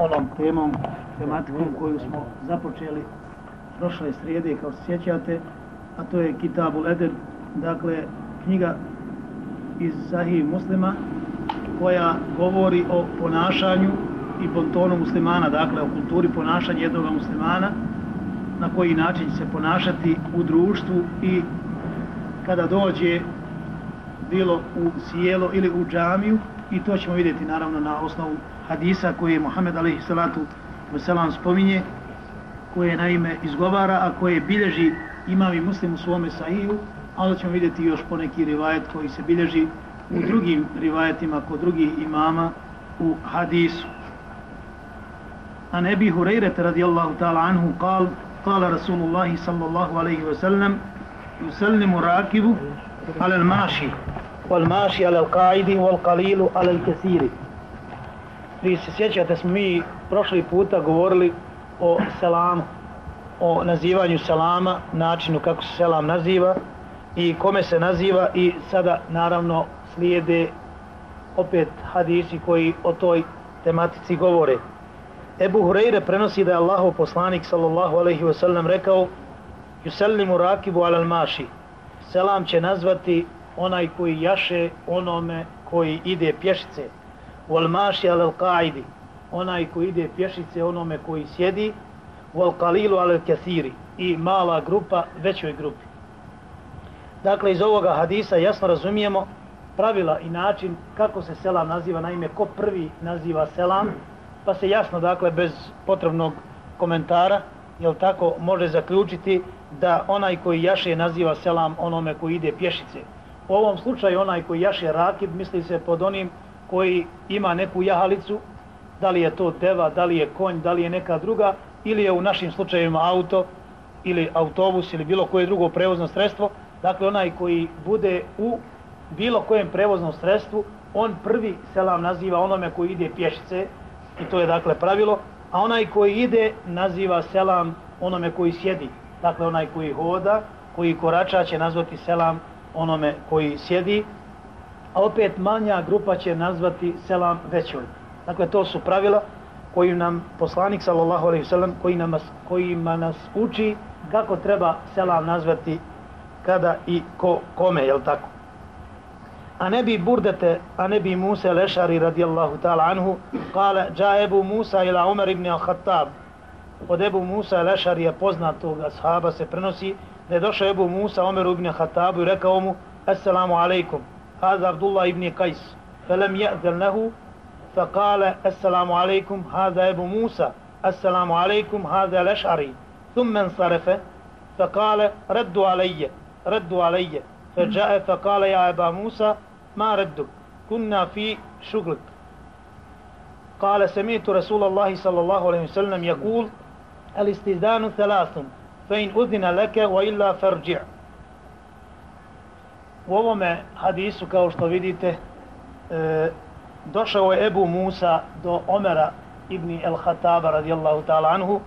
onom temom, tematikom koju smo započeli prošle srijede, kao se sjećate, a to je Kitabul Eder, dakle, knjiga iz Sahih muslima, koja govori o ponašanju i pontonu muslimana, dakle, o kulturi ponašanja jednog muslimana, na koji način se ponašati u društvu i kada dođe bilo u sjelo ili u džamiju i to ćemo vidjeti naravno na osnovu hadisa koje je Muhammed alaihi salatu wasalam spominje koje naime izgovara a koje bilježi imam i muslim u svome sahiju a onda ćemo vidjeti još poneki rivajet koji se bilježi u drugim rivajetima kod drugih imama u hadisu. A nebi Hureyret radijallahu ta'ala anhu kal kala Rasulullahi sallallahu alaihi ve sellem, yusallimu rakibu ala al-maši wal maši ala al-qaidi wal qalilu ala al-kasiri vi se sjećate smo mi prošli puta govorili o selamu o nazivanju selama načinu kako se selam naziva i kome se naziva i sada naravno slijede opet hadisi koji o toj tematici govore. Ebu Hureyre prenosi da je Allahov poslanik sallallahu alaihi wa sallam rekao Yusallimu rakibu alal maši. Selam će nazvati onaj koji jaše onome koji ide pješice. Wal maši al qaidi Onaj koji ide pješice onome koji sjedi Wal qalilu al-kasiri I mala grupa većoj grupi. Dakle, iz ovoga hadisa jasno razumijemo pravila i način kako se selam naziva, naime, ko prvi naziva selam, pa se jasno, dakle, bez potrebnog komentara, jel tako, može zaključiti da onaj koji jaše naziva selam onome koji ide pješice. U ovom slučaju onaj koji jaše rakib misli se pod onim koji ima neku jahalicu, da li je to deva, da li je konj, da li je neka druga, ili je u našim slučajevima auto, ili autobus, ili bilo koje drugo prevozno sredstvo. Dakle, onaj koji bude u bilo kojem prevoznom sredstvu, on prvi selam naziva onome koji ide pješice, i to je dakle pravilo, a onaj koji ide naziva selam onome koji sjedi. Dakle, onaj koji hoda, koji korača će nazvati selam onome koji sjedi, a opet manja grupa će nazvati selam većoj. Dakle, to su pravila koju nam poslanik sallallahu alejhi ve sellem koji nam kojima nas uči kako treba selam nazvati kada i ko kome, je tako? A ne bi burdete, a ne bi Musa lešari radijallahu ta'ala anhu, kale, dža Ebu Musa ila Umar ibn al-Khattab. Od Ebu Musa lešari je poznatog ashaba se prenosi, da je došao Ebu Musa Umar ibn al-Khattabu i rekao mu, Assalamu alaikum, haza Abdullah ibn Qais, felem je'zel nehu, فقال السلام عليكم هذا أبو موسى السلام عليكم هذا الأشعري. ثم انصرف فقال ردوا علي ردوا علي. فجاء فقال يا أبا موسى ما ردك؟ كنا في شغلك. قال سمعت رسول الله صلى الله عليه وسلم يقول الاستئذان ثلاث فإن أذن لك وإلا فرجع U ovome hadisu, kao što vidite, e, došao je Ebu Musa do Omera ibn el-Hataba radijallahu ta'ala anhu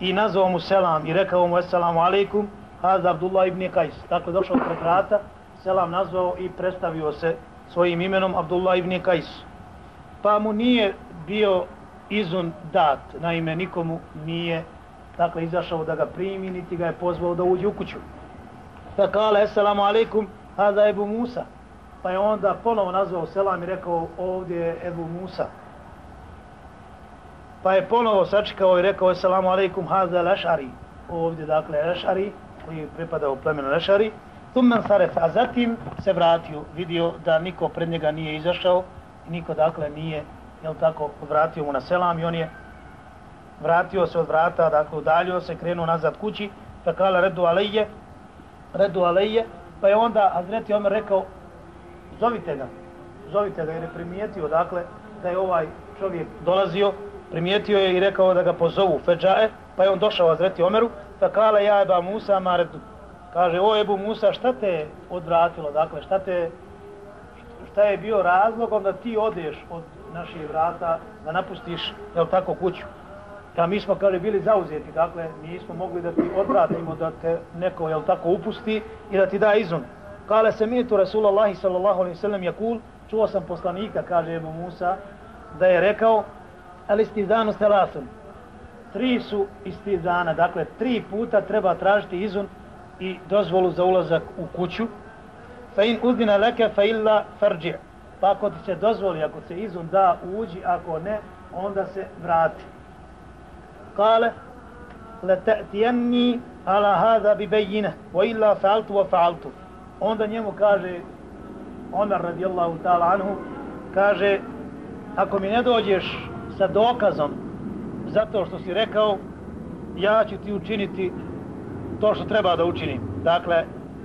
i nazvao mu selam i rekao mu assalamu alaikum, haza Abdullah ibn Kajs. Tako dakle, došao pred vrata, selam nazvao i predstavio se svojim imenom Abdullah ibn Kajs. Pa mu nije bio izun dat, naime nikomu nije dakle izašao da ga primi, niti ga je pozvao da uđe u kuću. Pa kala, assalamu alaikum, hada Ebu Musa. Pa je onda ponovo nazvao selam i rekao, ovdje je Ebu Musa. Pa je ponovo sačekao i rekao, selamu alaikum, hada Lešari. Ovdje, dakle, Lešari, koji pripada pripadao plemenu Lešari. Tummen Saref, a zatim se vratio, vidio da niko pred njega nije izašao, niko dakle nije, jel tako, vratio mu na selam i on je vratio se od vrata, dakle udaljio se, krenuo nazad kući, pa kala redu alejje, redu alejje, pa je onda Hazreti Omer rekao, zovite ga, zovite ga, jer je primijetio, dakle, da je ovaj čovjek dolazio, primijetio je i rekao da ga pozovu Feđae, pa je on došao Hazreti Omeru, pa kala ja eba Musa, Maredu. kaže, o Ebu Musa, šta te odvratilo, dakle, šta te, šta je bio razlogom da ti odeš od naših vrata, da napustiš, jel tako, kuću. Da mi smo, kaže, bili zauzeti, dakle, nismo mogli da ti odvratimo, da te neko, jel tako, upusti i da ti da izun. Kale se mi tu Rasulallahi sallallahu alaihi sallam jakul, čuo sam poslanika, kaže Ebu Musa, da je rekao, ali istizanu selasun. Tri su istizana, dakle tri puta treba tražiti izun i dozvolu za ulazak u kuću. Fa in udina leke fa illa farđi. Pa ako ti se dozvoli, ako se izun da, uđi, ako ne, onda se vrati. Kale, le على ala hada وإلا فعلت وفعلت fa'altu wa fa'altu. Onda njemu kaže, Omer radijallahu ta'ala anhu, kaže, ako mi ne dođeš sa dokazom zato što si rekao, ja ću ti učiniti to što treba da učinim. Dakle,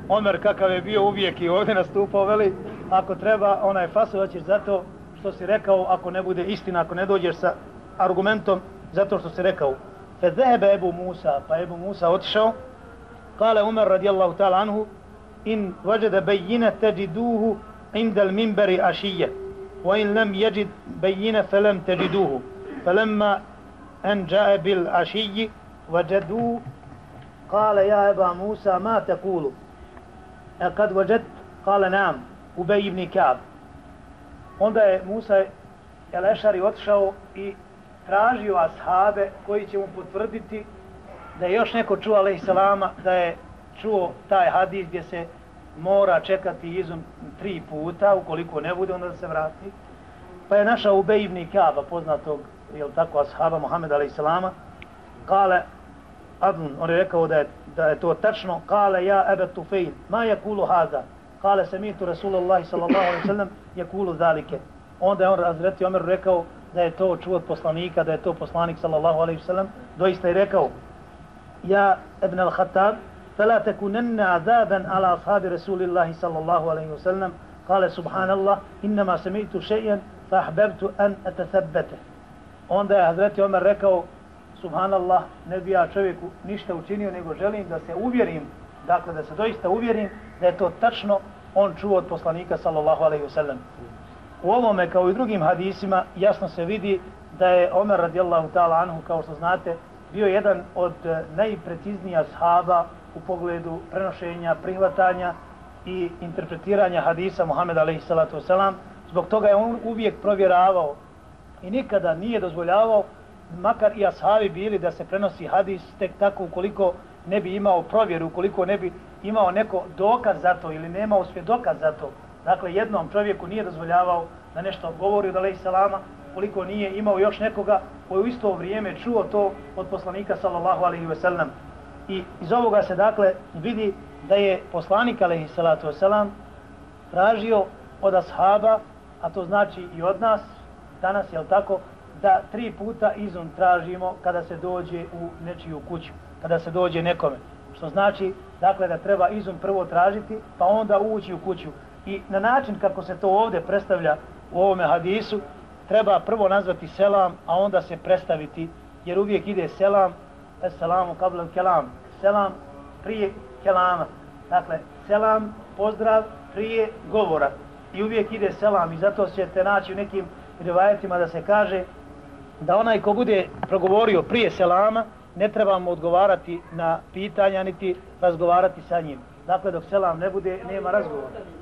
Omer kakav je bio uvijek i ovdje nastupao, veli, ako treba, onaj fasovaćeš zato što si rekao, ako ne bude istina, ako ne dođeš sa argumentom, zato što si rekao. Fe zehebe Ebu Musa, pa Ebu Musa otišao, kale Umar radijallahu ta'ala anhu, in vađede bejine teđiduhu indel mimberi ašije, wa in lem jeđid bejine felem teđiduhu, felemma en džae bil ašiji, vađeduhu, kale ja Eba Musa, ma te kulu, e kad vađed, kale nam, Ubej ibn Kaab. Onda je Musa Elešari otišao i tražio ashabe koji će mu potvrditi da je još neko čuo alaih salama da je čuo taj hadis gdje se mora čekati izum tri puta, ukoliko ne bude onda da se vrati. Pa je našao Ubej ibn Kaba, poznatog, jel tako, ashaba Muhammed alaih salama, kale, Adun, on je rekao da je, da je to tačno, kale ja ebe tufejl, ma je kulu hada, kale se mitu Rasulullah sallallahu alaihi sallam je kulu zalike. Onda je on razreti Omer rekao da je to čuo od poslanika, da je to poslanik sallallahu alaihi sallam, doista je rekao Ja ibn al-Khattab, فلا تكونن عذابا على أصحاب رسول الله صلى الله عليه وسلم قال سبحان الله إنما سمعت شيئا فأحببت أن أتثبته onda je Hazreti Omer rekao Subhanallah, ne bi ja čovjeku ništa učinio, nego želim da se uvjerim, dakle da se doista uvjerim da je to tačno on čuo od poslanika sallallahu alejhi ve sellem. U ovome kao i drugim hadisima jasno se vidi da je Omer radijallahu ta'ala anhu kao što znate bio jedan od najpreciznija najpreciznijih ashaba u pogledu prenošenja, prihvatanja i interpretiranja hadisa Muhameda alejhi salatu vesselam. Zbog toga je on uvijek provjeravao i nikada nije dozvoljavao makar i ashabi bili da se prenosi hadis tek tako ukoliko ne bi imao provjeru, ukoliko ne bi imao neko dokaz za to ili nemao svjedokaz za to. Dakle, jednom čovjeku nije dozvoljavao da nešto govori od alaih Salama, koliko nije imao još nekoga koji u isto vrijeme čuo to od poslanika sallallahu alaihi ve sellem. I iz ovoga se dakle vidi da je poslanik alaihi salatu ve sellem tražio od ashaba, a to znači i od nas, danas, je tako, da tri puta izun tražimo kada se dođe u nečiju kuću, kada se dođe nekome. Što znači, dakle, da treba izum prvo tražiti, pa onda ući u kuću. I na način kako se to ovdje predstavlja u ovome hadisu, treba prvo nazvati selam, a onda se predstaviti, jer uvijek ide selam, selamu kablan kelam, selam prije kelama. Dakle, selam, pozdrav prije govora. I uvijek ide selam i zato ćete naći u nekim rivajetima da se kaže da onaj ko bude progovorio prije selama, ne trebamo odgovarati na pitanja, niti razgovarati sa njim. Dakle, dok selam ne bude, nema razgovora.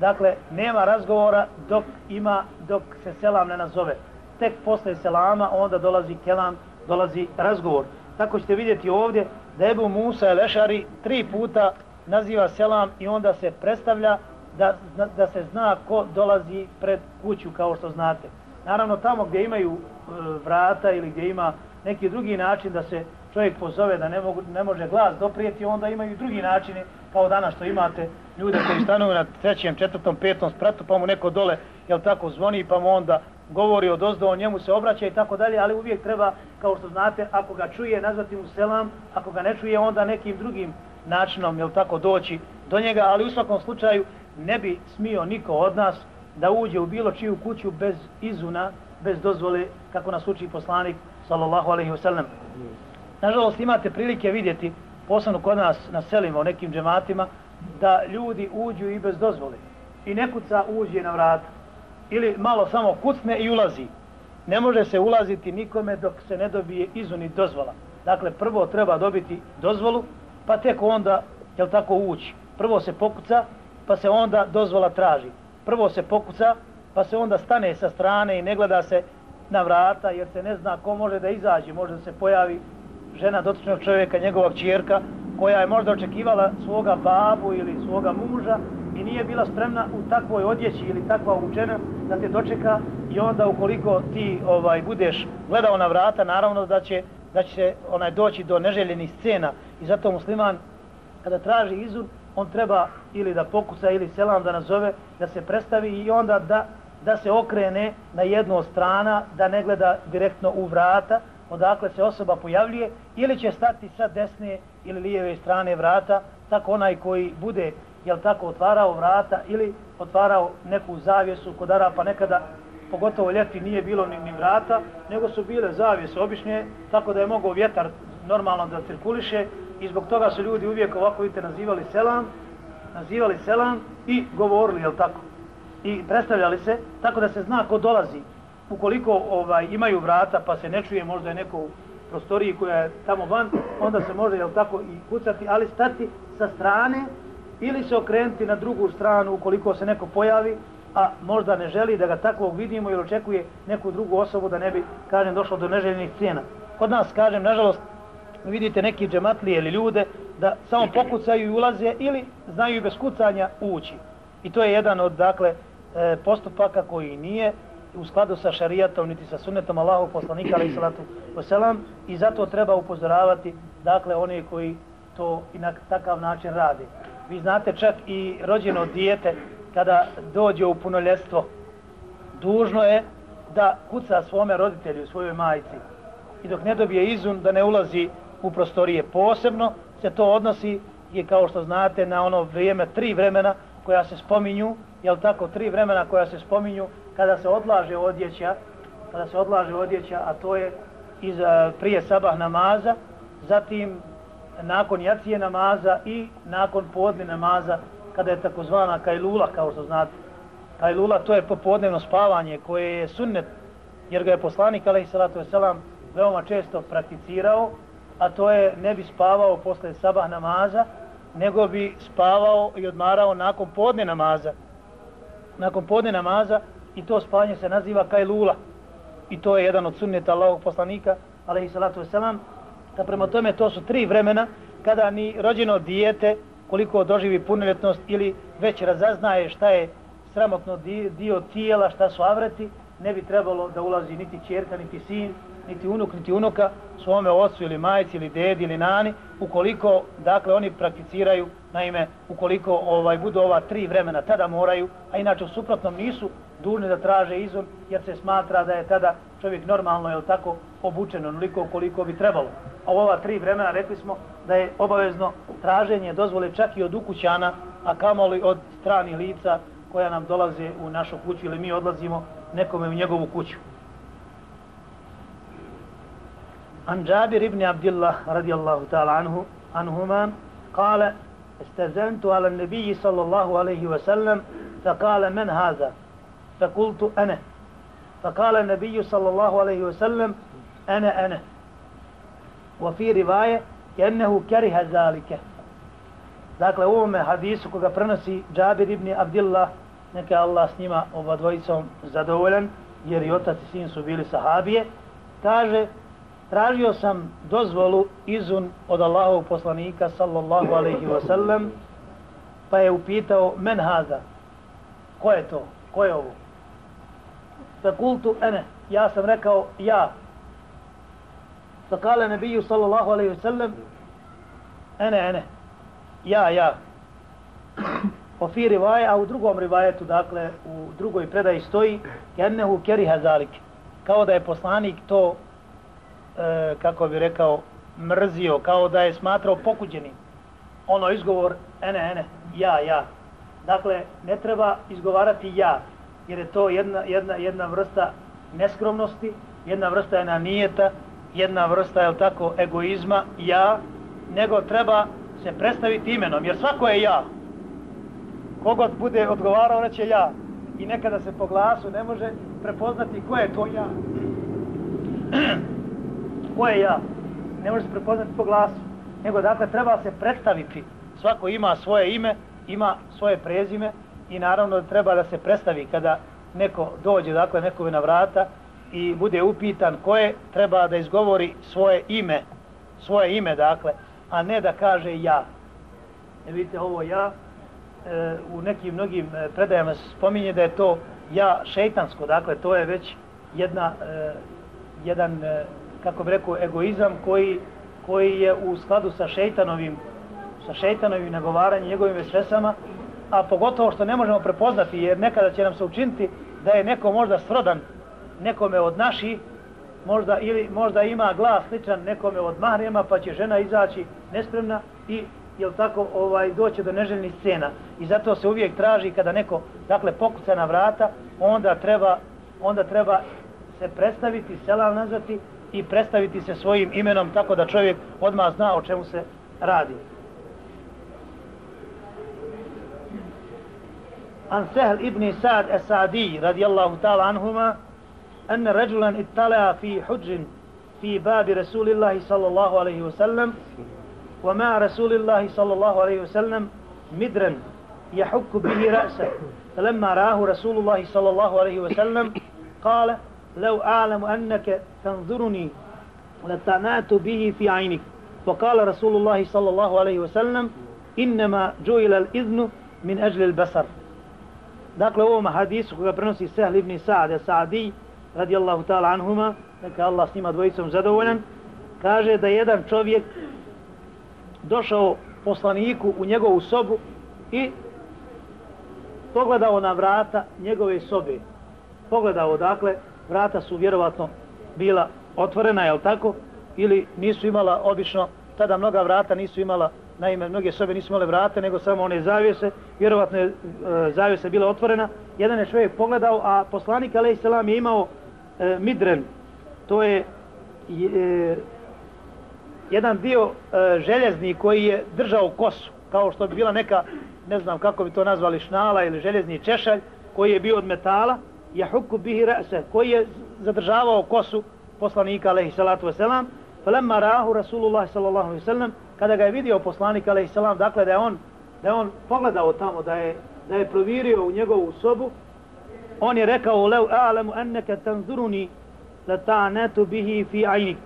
Dakle, nema razgovora dok ima, dok se selam ne nazove. Tek posle selama, onda dolazi kelam, dolazi razgovor. Tako ćete vidjeti ovdje da Ebu Musa Elešari tri puta naziva selam i onda se predstavlja da, da se zna ko dolazi pred kuću, kao što znate. Naravno, tamo gdje imaju e, vrata ili gdje ima neki drugi način da se čovjek pozove da ne, mogu, ne može glas doprijeti, onda imaju drugi načine kao danas što imate ljude koji stanuju na trećem, četvrtom, petom spratu, pa mu neko dole, jel tako, zvoni, pa mu onda govori od ozdo, on njemu se obraća i tako dalje, ali uvijek treba, kao što znate, ako ga čuje, nazvati mu selam, ako ga ne čuje, onda nekim drugim načinom, jel tako, doći do njega, ali u svakom slučaju ne bi smio niko od nas da uđe u bilo čiju kuću bez izuna, bez dozvole, kako nas uči poslanik, sallallahu alaihi wasallam. Nažalost, imate prilike vidjeti, posebno kod nas na selima, u nekim džematima, da ljudi uđu i bez dozvole. I nekuca uđe na vrat. Ili malo samo kucne i ulazi. Ne može se ulaziti nikome dok se ne dobije izuni dozvola. Dakle, prvo treba dobiti dozvolu, pa tek onda, jel tako, ući. Prvo se pokuca, pa se onda dozvola traži. Prvo se pokuca, pa se onda stane sa strane i ne gleda se na vrata jer se ne zna ko može da izađe, može da se pojavi žena dotičnog čovjeka, njegova čjerka, koja je možda očekivala svoga babu ili svoga muža i nije bila spremna u takvoj odjeći ili takva učena da te dočeka i onda ukoliko ti ovaj budeš gledao na vrata, naravno da će da će onaj doći do neželjenih scena. I zato musliman kada traži izur, on treba ili da pokusa ili selam da nazove, da se predstavi i onda da da se okrene na jednu strana, da ne gleda direktno u vrata, odakle se osoba pojavljuje, ili će stati sa desne ili lijeve strane vrata, tako onaj koji bude, jel tako, otvarao vrata ili otvarao neku zavjesu kod Arapa nekada, pogotovo ljeti nije bilo ni, ni vrata, nego su bile zavjese obične, tako da je mogao vjetar normalno da cirkuliše i zbog toga su ljudi uvijek ovako vidite nazivali selam, nazivali selam i govorili, jel tako, i predstavljali se, tako da se zna ko dolazi. Ukoliko ovaj imaju vrata pa se ne čuje možda je neko u prostoriji koja je tamo van, onda se može jel tako i kucati, ali stati sa strane ili se okrenuti na drugu stranu ukoliko se neko pojavi, a možda ne želi da ga takvog vidimo ili očekuje neku drugu osobu da ne bi, kažem, došlo do neželjenih cijena. Kod nas, kažem, nažalost, vidite neki džematlije ili ljude da samo pokucaju i ulaze ili znaju bez kucanja ući. I to je jedan od, dakle, e, postupaka koji nije u skladu sa šarijatom niti sa sunnetom Allahu poslanika alaih salatu wasalam i zato treba upozoravati dakle one koji to i na takav način rade. Vi znate čak i rođeno dijete kada dođe u punoljetstvo dužno je da kuca svome roditelju, svojoj majici i dok ne dobije izun da ne ulazi u prostorije. Posebno se to odnosi je kao što znate na ono vrijeme, tri vremena koja se spominju, jel tako, tri vremena koja se spominju kada se odlaže odjeća, kada se odlaže odjeća, a to je iz e, prije sabah namaza, zatim nakon jacije namaza i nakon podne namaza, kada je takozvana kajlula, kao što znate. Kajlula to je popodnevno spavanje koje je sunnet, jer ga je poslanik, alaih salatu wasalam, veoma često prakticirao, a to je ne bi spavao posle sabah namaza, nego bi spavao i odmarao nakon podne namaza. Nakon podne namaza i to spavanje se naziva kajlula. I to je jedan od sunneta Allahog poslanika, alaihi salatu wasalam, da prema tome to su tri vremena kada ni rođeno dijete koliko doživi punoljetnost ili već razaznaje šta je sramotno dio tijela, šta su avreti, ne bi trebalo da ulazi niti čerka, niti sin, niti unuk, niti unuka svome ocu ili majici ili dedi ili nani, ukoliko, dakle, oni prakticiraju, naime, ukoliko ovaj budu ova tri vremena, tada moraju, a inače u suprotnom nisu dužni da traže izor, jer se smatra da je tada čovjek normalno, je tako, obučen onoliko koliko bi trebalo. A u ova tri vremena rekli smo da je obavezno traženje dozvole čak i od ukućana, a kamoli od stranih lica koja nam dolaze u našu kuću ili mi odlazimo nekome u njegovu kuću. عن جابر بن عبد الله رضي الله تعالى عنه عنهما قال استزنت على النبي صلى الله عليه وسلم فقال من هذا فقلت أنا فقال النبي صلى الله عليه وسلم أنا أنا وفي رواية كأنه كره ذلك Dakle, u ovome hadisu koga prenosi Džabir ibn Abdillah, neka Allah s njima oba dvojicom zadovoljan, jer i otac i sin su bili sahabije, kaže, tražio sam dozvolu izun od Allahovog poslanika sallallahu alaihi wa sallam pa je upitao men haza ko je to, ko je ovo Fakultu ene ja sam rekao ja Fakale nebiju sallallahu alaihi wa sallam ene ene ja ja o fi rivaje, a u drugom rivajetu, dakle, u drugoj predaji stoji, kennehu keriha zalik, kao da je poslanik to e, kako bi rekao, mrzio, kao da je smatrao pokuđenim. Ono izgovor, ene, ene, ja, ja. Dakle, ne treba izgovarati ja, jer je to jedna, jedna, jedna vrsta neskromnosti, jedna vrsta je nijeta, jedna vrsta je tako egoizma, ja, nego treba se predstaviti imenom, jer svako je ja. Kogod bude odgovarao, reće ja. I nekada se po glasu ne može prepoznati ko je to ja ko je ja, ne može se prepoznati po glasu, nego dakle treba se predstaviti, svako ima svoje ime, ima svoje prezime i naravno treba da se predstavi kada neko dođe, dakle nekome na vrata i bude upitan ko je, treba da izgovori svoje ime, svoje ime dakle, a ne da kaže ja. Ne vidite ovo ja, e, u nekim mnogim e, predajama predajama spominje da je to ja šeitansko, dakle to je već jedna, e, jedan, e, kako bi rekao, egoizam koji, koji je u skladu sa šeitanovim sa šeitanovim nagovaranjem njegovim vesvesama, a pogotovo što ne možemo prepoznati, jer nekada će nam se učiniti da je neko možda srodan nekome od naši, možda, ili možda ima glas sličan nekome od Mahrema, pa će žena izaći nespremna i jel tako ovaj doći do neželjnih scena. I zato se uvijek traži kada neko dakle pokuca na vrata onda treba onda treba se predstaviti selam nazvati i predstaviti se svojim imenom tako da čovjek odmah zna o čemu se radi. عن سهل ابن سعد السعدي رضي الله تعالى عنهما أن رجلا اطلع في حج في باب رسول الله صلى الله عليه وسلم ومع رسول الله صلى الله عليه وسلم مدرا يحك به رأسه. فلما رآه رسول الله صلى الله عليه وسلم قال لو أعلم أنك تنظرني لتعنات به في عينك. وقال رسول الله صلى الله عليه وسلم إنما جعل الإذن من أجل البصر. Dakle, u ovom hadisu koga prenosi Sehl ibn Sa'de Sa'di, radijallahu ta'ala anhuma, neka Allah s njima dvojicom zadovoljan, kaže da jedan čovjek došao poslaniku u njegovu sobu i pogledao na vrata njegove sobe. Pogledao, dakle, vrata su vjerovatno bila otvorena, jel tako? Ili nisu imala obično, tada mnoga vrata nisu imala naime mnoge sobe nisu imale vrate nego samo one zavijese vjerovatno je e, zavijese bila otvorena. Jedan je čovjek pogledao a poslanik alaih selam je imao e, midren to je e, jedan dio e, željezni koji je držao kosu kao što bi bila neka ne znam kako bi to nazvali šnala ili željezni češalj koji je bio od metala. Jahuku bihi rase koji je zadržavao kosu poslanika alaih salatu wasalam falemma rahu rasulullah sallallahu alaihi wasallam kada ga je vidio poslanik alejhi selam dakle da je on da je on pogledao tamo da je da je provirio u njegovu sobu on je rekao lew a'lamu annaka tanzuruni la ta'natu bihi fi aynik.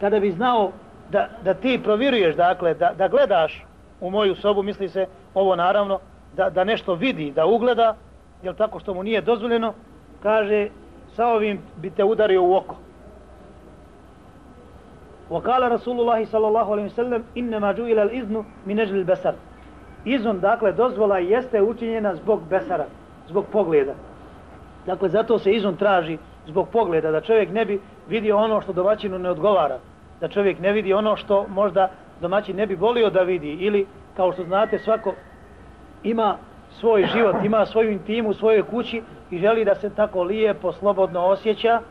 Kada bi znao da, da ti proviruješ, dakle da, da gledaš u moju sobu misli se ovo naravno da, da nešto vidi da ugleda jel tako što mu nije dozvoljeno kaže sa ovim bi te udario u oko. وقال رسول الله صلى الله عليه وسلم انما جعل الاذن من اجل البصر izun dakle dozvola jeste učinjena zbog besara zbog pogleda dakle zato se izun traži zbog pogleda da čovjek ne bi vidio ono što domaćinu ne odgovara da čovjek ne vidi ono što možda domaćin ne bi volio da vidi ili kao što znate svako ima svoj život ima svoju intimu u svojoj kući i želi da se tako lijepo slobodno osjeća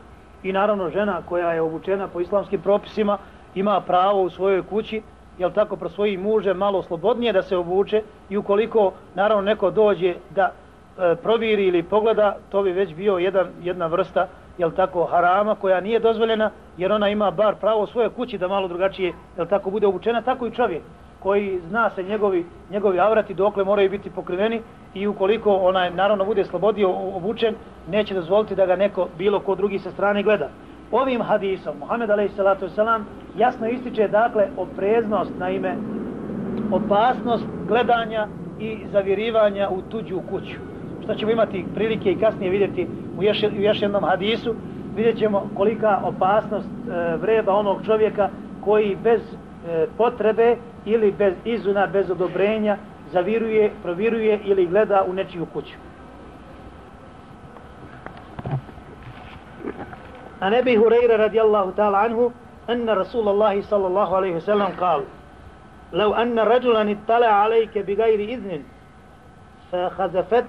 i naravno žena koja je obučena po islamskim propisima ima pravo u svojoj kući jel tako pro svojih muže malo slobodnije da se obuče i ukoliko naravno neko dođe da e, proviri ili pogleda to bi već bio jedan, jedna vrsta jel tako harama koja nije dozvoljena jer ona ima bar pravo u svojoj kući da malo drugačije jel tako bude obučena tako i čovjek koji zna se njegovi, njegovi avrati dokle moraju biti pokriveni i ukoliko onaj naravno bude slobodio obučen, neće dozvoliti da ga neko bilo ko drugi sa strane gleda. Ovim hadisom, Muhammed a.s. jasno ističe dakle opreznost na ime opasnost gledanja i zavirivanja u tuđu kuću. Što ćemo imati prilike i kasnije vidjeti u još, u još jednom hadisu, vidjet ćemo kolika opasnost e, vreba onog čovjeka koji bez potrebe ili bez izuna, bez odobrenja zaviruje, proviruje ili gleda u nečiju kuću. A nebi Hureyre radijallahu ta'ala anhu, أن رسول الله صلى الله عليه وسلم قال لو أن رجلا اطلع عليك بغير إذن فخذفت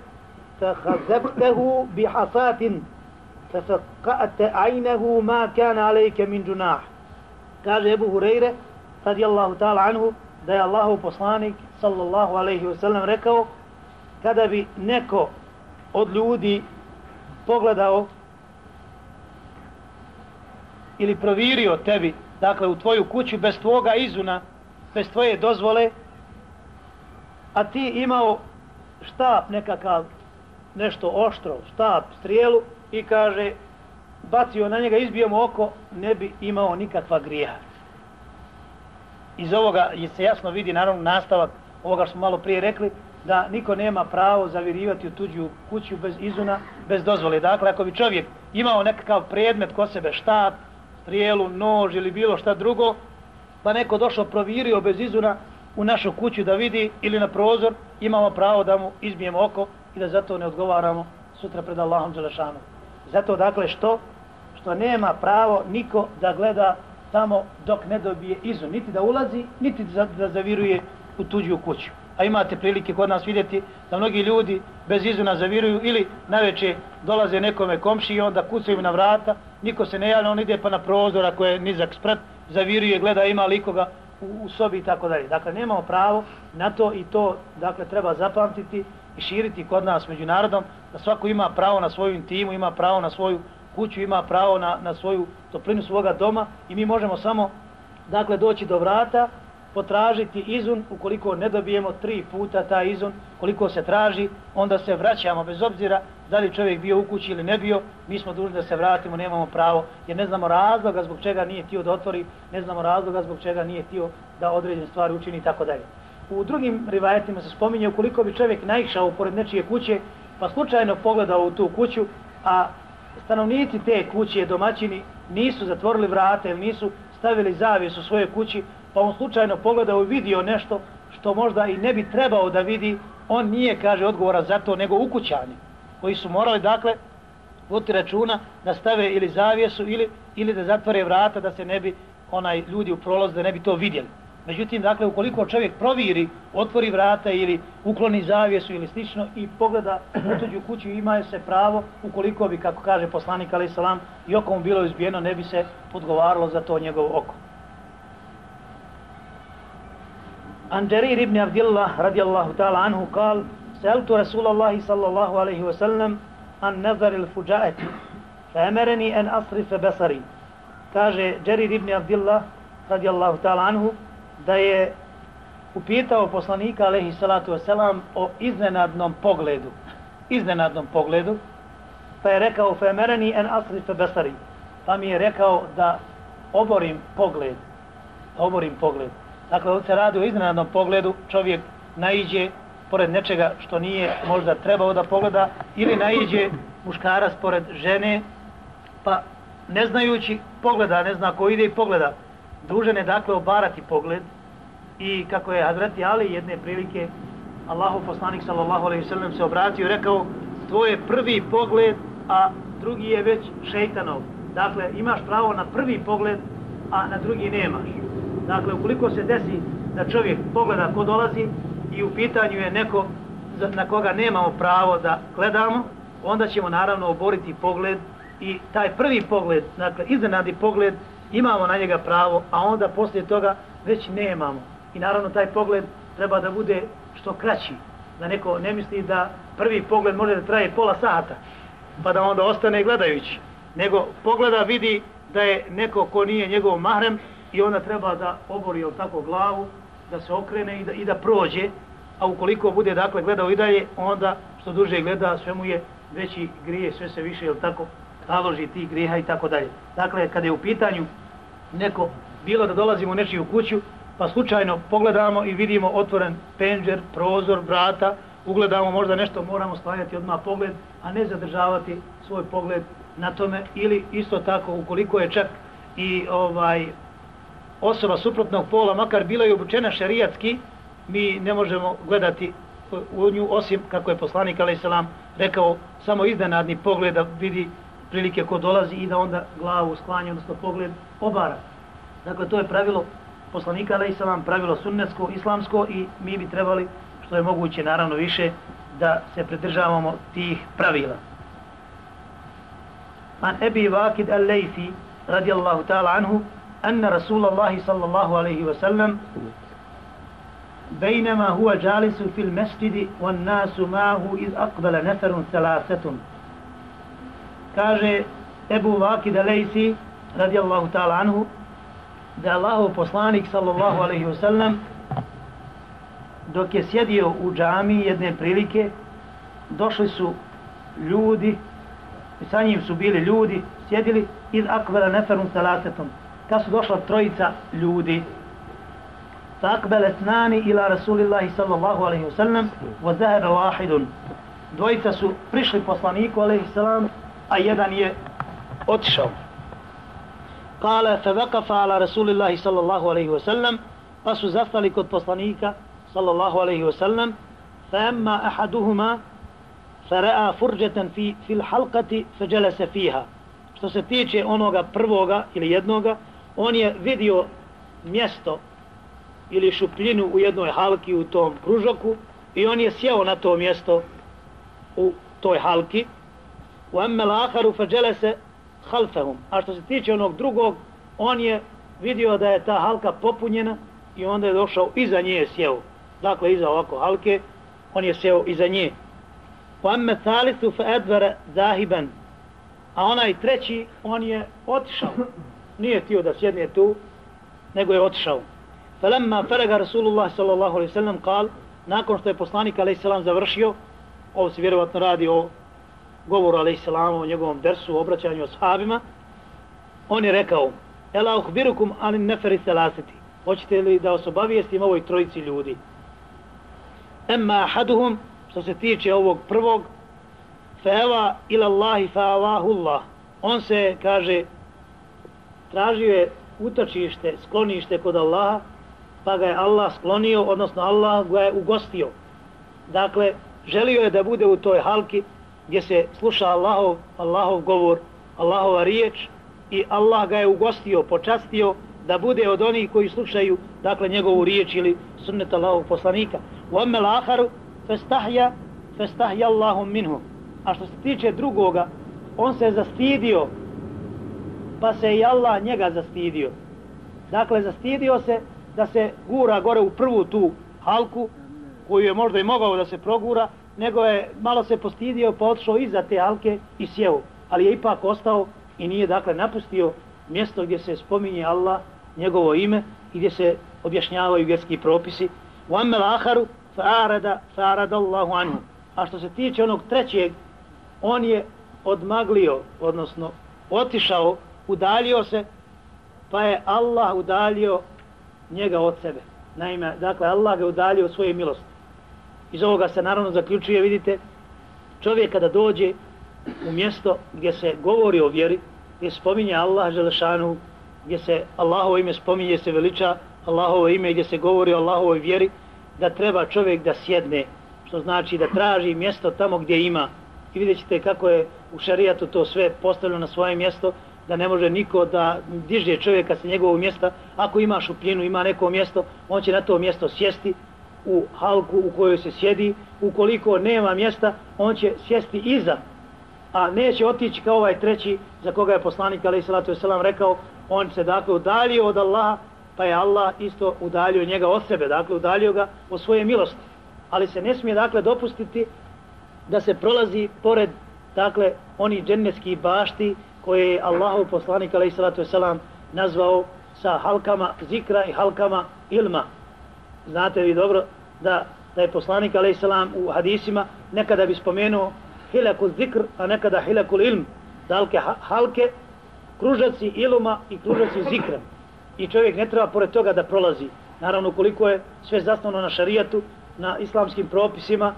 فخذفته بحصاة ففقأت عينه ما كان عليك من جناح قال أبو هريرة radijallahu ta'ala anhu, da je Allahu poslanik, sallallahu alaihi wasallam, rekao, kada bi neko od ljudi pogledao ili provirio tebi, dakle, u tvoju kuću bez tvoga izuna, bez tvoje dozvole, a ti imao štap nekakav, nešto oštro, štap, strijelu, i kaže, bacio na njega, izbio mu oko, ne bi imao nikakva grijeha. Iz ovoga se jasno vidi, naravno, nastavak ovoga što smo malo prije rekli, da niko nema pravo zavirivati u tuđu kuću bez izuna, bez dozvole. Dakle, ako bi čovjek imao nekakav predmet ko sebe, štap, strijelu, nož ili bilo šta drugo, pa neko došao provirio bez izuna u našu kuću da vidi ili na prozor, imamo pravo da mu izbijemo oko i da zato ne odgovaramo sutra pred Allahom Đelešanom. Zato dakle što? Što nema pravo niko da gleda tamo dok ne dobije izun, niti da ulazi, niti da, da zaviruje u tuđu kuću. A imate prilike kod nas vidjeti da mnogi ljudi bez izuna zaviruju ili naveče dolaze nekome komši i onda kucaju na vrata, niko se ne javlja, on ide pa na prozor ako je nizak sprat, zaviruje, gleda ima li koga u, u sobi i tako dalje. Dakle, nemamo pravo na to i to dakle treba zapamtiti i širiti kod nas među narodom da svako ima pravo na svoju intimu, ima pravo na svoju kuću, ima pravo na, na svoju toplinu svoga doma i mi možemo samo dakle doći do vrata potražiti izun, ukoliko ne dobijemo tri puta ta izun, koliko se traži, onda se vraćamo bez obzira da li čovjek bio u kući ili ne bio, mi smo dužni da se vratimo, nemamo pravo, jer ne znamo razloga zbog čega nije tio da otvori, ne znamo razloga zbog čega nije tio da određene stvari učini i tako dalje. U drugim rivajetima se spominje ukoliko bi čovjek naišao pored nečije kuće, pa slučajno pogledao u tu kuću, a stanovnici te kuće, domaćini, nisu zatvorili vrate ili nisu stavili zavijes u svojoj kući, pa on slučajno pogledao i vidio nešto što možda i ne bi trebao da vidi, on nije, kaže, odgovora za to, nego ukućani, koji su morali, dakle, voditi računa da stave ili zavijesu ili, ili da zatvore vrata da se ne bi onaj ljudi u prolaz da ne bi to vidjeli. Međutim, dakle, ukoliko čovjek proviri, otvori vrata ili ukloni zavijesu ili slično i pogleda u tuđu kuću, ima se pravo, ukoliko bi, kako kaže poslanik Ali Salam, i oko mu bilo izbijeno, ne bi se odgovaralo za to njegovo oko. Anđerir ibn Abdillah radijallahu ta'ala anhu kal, Seltu Rasulallahi sallallahu alaihi wa sallam, an nezaril fuđaeti, fe emereni en asrife besari. Kaže džeri ibn Abdillah radijallahu ta'ala anhu, da je upitao poslanika alaihi salatu wasalam o iznenadnom pogledu. Iznenadnom pogledu. Pa je rekao femereni en asrife besari pa mi je rekao da oborim pogled. Oborim pogled. Dakle, ovdje se radi o iznenadnom pogledu, čovjek naiđe pored nečega što nije možda trebao da pogleda, ili naiđe muškarac pored žene, pa ne znajući pogleda, ne zna ko ide i pogleda, dužen je dakle obarati pogled i kako je Hazreti Ali jedne prilike Allahu poslanik sallallahu alejhi ve sellem se obratio i rekao tvoj je prvi pogled a drugi je već šejtanov dakle imaš pravo na prvi pogled a na drugi nemaš Dakle, ukoliko se desi da čovjek pogleda ko dolazi i u pitanju je neko na koga nemamo pravo da gledamo, onda ćemo naravno oboriti pogled i taj prvi pogled, dakle, iznenadi pogled, imamo na njega pravo, a onda poslije toga već nemamo. I naravno taj pogled treba da bude što kraći, da neko ne misli da prvi pogled može da traje pola sata, pa da onda ostane gledajući, nego pogleda vidi da je neko ko nije njegov mahrem, i onda treba da obori od tako glavu, da se okrene i da, i da prođe, a ukoliko bude dakle gledao i dalje, onda što duže gleda, sve mu je veći grije, sve se više jel tako naloži ti grijeha i tako dalje. Dakle, kada je u pitanju neko, bilo da dolazimo u nečiju kuću, pa slučajno pogledamo i vidimo otvoren penđer, prozor, vrata, ugledamo možda nešto, moramo stavljati odmah pogled, a ne zadržavati svoj pogled na tome, ili isto tako, ukoliko je čak i ovaj osoba suprotnog pola, makar bila i obučena šerijatski, mi ne možemo gledati u nju, osim kako je poslanik a.s. rekao, samo iznenadni pogled da vidi prilike ko dolazi i da onda glavu sklanja, odnosno pogled obara. Dakle, to je pravilo poslanika a.s. pravilo sunnetsko, islamsko i mi bi trebali, što je moguće naravno više, da se pridržavamo tih pravila. An Ebi Vakid al-Lejfi, radijallahu ta'ala anhu, أن رسول الله صلى الله عليه وسلم بينما هو جالس في المسجد والناس معه إذ أقبل نفر ثلاثة kaže Ebu Vakid Aleysi radijallahu ta'ala anhu da je Allahov poslanik sallallahu alaihi wasallam dok je sjedio u džami jedne prilike došli su ljudi i sa njim su bili ljudi, sjedili iz akvela neferum salasetom. Kad su došla trojica ljudi, fa akbele snani ila Rasulillahi sallallahu alaihi wasallam, wa zahara wahidun. Dvojica su prišli poslaniku alaihi salam, a jedan je otišao kale fe vekafa ala Rasulillahi sallallahu alaihi عليه وسلم pa su zastali kod poslanika sallallahu alaihi وسلم sallam, fe emma ahaduhuma fe rea furđeten fi, fil halkati fe džele fiha. Što se tiče onoga prvoga ili jednoga, on je vidio mjesto ili šupljinu u jednoj halki u tom kružoku i on je sjeo na to mjesto u toj halki. U emmel aharu fe se halfehum a što se tiče onog drugog on je vidio da je ta halka popunjena i onda je došao iza nje sjeo dakle iza ovako halke on je sjeo iza nje Famme thalithu fa advara zahiban. A onaj treći, on je otišao. Nije tio da sjedne tu, nego je otišao. Falemma faraga Rasulullah sallallahu alaihi sallam kal, nakon što je poslanik alaihi sallam završio, ovo se vjerovatno radi o govoru alaihi sallam, o njegovom dersu, o obraćanju o sahabima, on je rekao, Ela uhbirukum alin neferi selasiti. Hoćete li da vas obavijestim ovoj trojici ljudi? Emma ahaduhum što se tiče ovog prvog fa'ava ila Allahi Allah on se kaže tražio je utočište sklonište kod Allaha pa ga je Allah sklonio odnosno Allah ga je ugostio dakle želio je da bude u toj halki gdje se sluša Allahov, Allahov govor Allahova riječ i Allah ga je ugostio, počastio da bude od onih koji slušaju dakle njegovu riječ ili sunnet Allahovog poslanika u ome l'aharu festahja festahja Allahum minhu. A što se tiče drugoga, on se zastidio, pa se i Allah njega zastidio. Dakle, zastidio se da se gura gore u prvu tu halku, koju je možda i mogao da se progura, nego je malo se postidio, pa otišao iza te halke i sjeo. Ali je ipak ostao i nije, dakle, napustio mjesto gdje se spominje Allah, njegovo ime, i gdje se objašnjavaju vjerski propisi. U الْآخَرُ aharu, fa'arada, اللَّهُ عَنْهُ anhu. A što se tiče onog trećeg, on je odmaglio, odnosno otišao, udalio se, pa je Allah udalio njega od sebe. Naime, dakle, Allah ga udalio svoje milosti. Iz ovoga se naravno zaključuje, vidite, čovjek kada dođe u mjesto gdje se govori o vjeri, gdje spominje Allah Želešanu, gdje se Allahovo ime spominje, se veliča Allahovo ime, gdje se govori o Allahovoj vjeri, da treba čovjek da sjedne, što znači da traži mjesto tamo gdje ima. I vidjet ćete kako je u šarijatu to sve postavljeno na svoje mjesto, da ne može niko da diže čovjeka sa njegovog mjesta. Ako ima šupljinu, ima neko mjesto, on će na to mjesto sjesti u halku u kojoj se sjedi. Ukoliko nema mjesta, on će sjesti iza, a neće otići kao ovaj treći za koga je poslanik alaih salatu wasalam rekao, on se dakle udalio od Allaha, pa je Allah isto udalio njega od sebe, dakle udalio ga od svoje milosti ali se ne smije dakle dopustiti da se prolazi pored dakle oni džennetski bašti koje je Allahov poslanik alejhi salatu vesselam nazvao sa halkama zikra i halkama ilma. Znate vi dobro da da je poslanik a.s. u hadisima nekada bi spomenuo hilakul zikr, a nekada hilakul ilm. dalke halke kružaci iluma i kružaci zikra. I čovjek ne treba pored toga da prolazi. Naravno koliko je sve zasnovano na šarijatu, na islamskim propisima,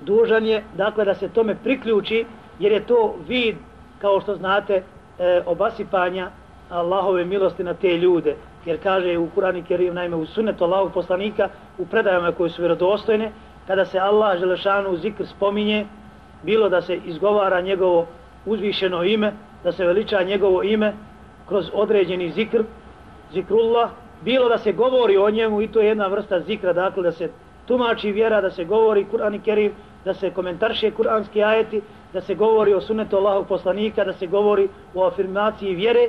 dužan je dakle da se tome priključi, jer je to vid, kao što znate, e, obasipanja Allahove milosti na te ljude. Jer kaže u Kurani Kerim, naime u sunnetu Allahog poslanika, u predajama koje su vjerodostojne, kada se Allah Želešanu zikr spominje, bilo da se izgovara njegovo uzvišeno ime, da se veliča njegovo ime kroz određeni zikr, zikrullah, bilo da se govori o njemu i to je jedna vrsta zikra, dakle da se tumači vjera, da se govori Kur'an i Kerim, da se komentarše kuranski ajeti, da se govori o sunetu Allahog poslanika, da se govori o afirmaciji vjere,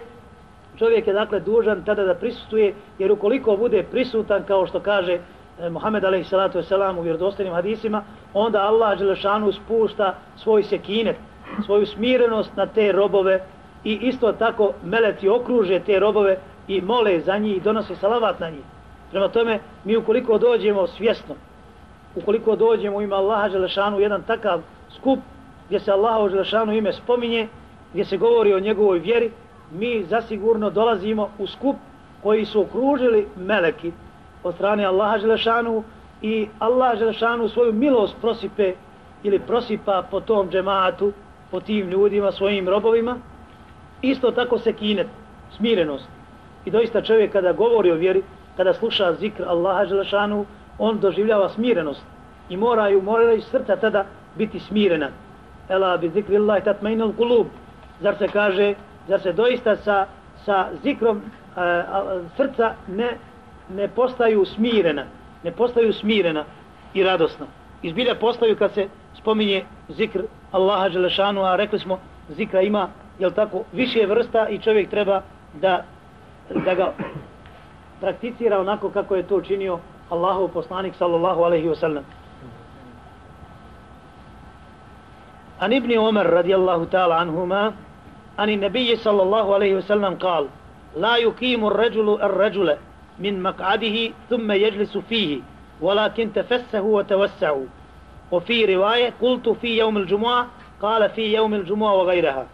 čovjek je dakle dužan tada da prisutuje, jer ukoliko bude prisutan, kao što kaže e, Muhammed a.s. u vjerodostanim hadisima, onda Allah Želešanu spušta svoj sekinet, svoju smirenost na te robove i isto tako meleti okruže te robove i mole za njih i donose salavat na njih. Prema tome, mi ukoliko dođemo svjesno ukoliko dođemo ima Allaha Želešanu jedan takav skup, gdje se Allaha Želešanu ime spominje, gdje se govori o njegovoj vjeri, mi zasigurno dolazimo u skup koji su okružili meleki od strane Allaha Želešanu i Allah Želešanu svoju milost prosipe ili prosipa po tom džematu, po tim ljudima, svojim robovima. Isto tako se kine smirenost. I doista čovjek kada govori o vjeri, kada sluša zikr Allaha Želešanu, on doživljava smirenost. I moraju, moraju srca tada biti smirena. Ela bi zikri Allahi tatmainul kulub. Zar se kaže, zar se doista sa, sa zikrom e, a, a, srca ne, ne postaju smirena, ne postaju smirena i radosna. Izbilja postaju kad se spominje zikr Allaha Želešanu, a rekli smo zikra ima, jel tako, više vrsta i čovjek treba da, da ga prakticira onako kako je to učinio Allahov poslanik sallallahu alaihi wa sallam. An ibn Umar radijallahu ta'ala anhuma عن النبي صلى الله عليه وسلم قال لا يقيم الرجل الرجل من مقعده ثم يجلس فيه ولكن تفسه وتوسعوا. وفي رواية قلت في يوم الجمعة قال في يوم الجمعة وغيرها.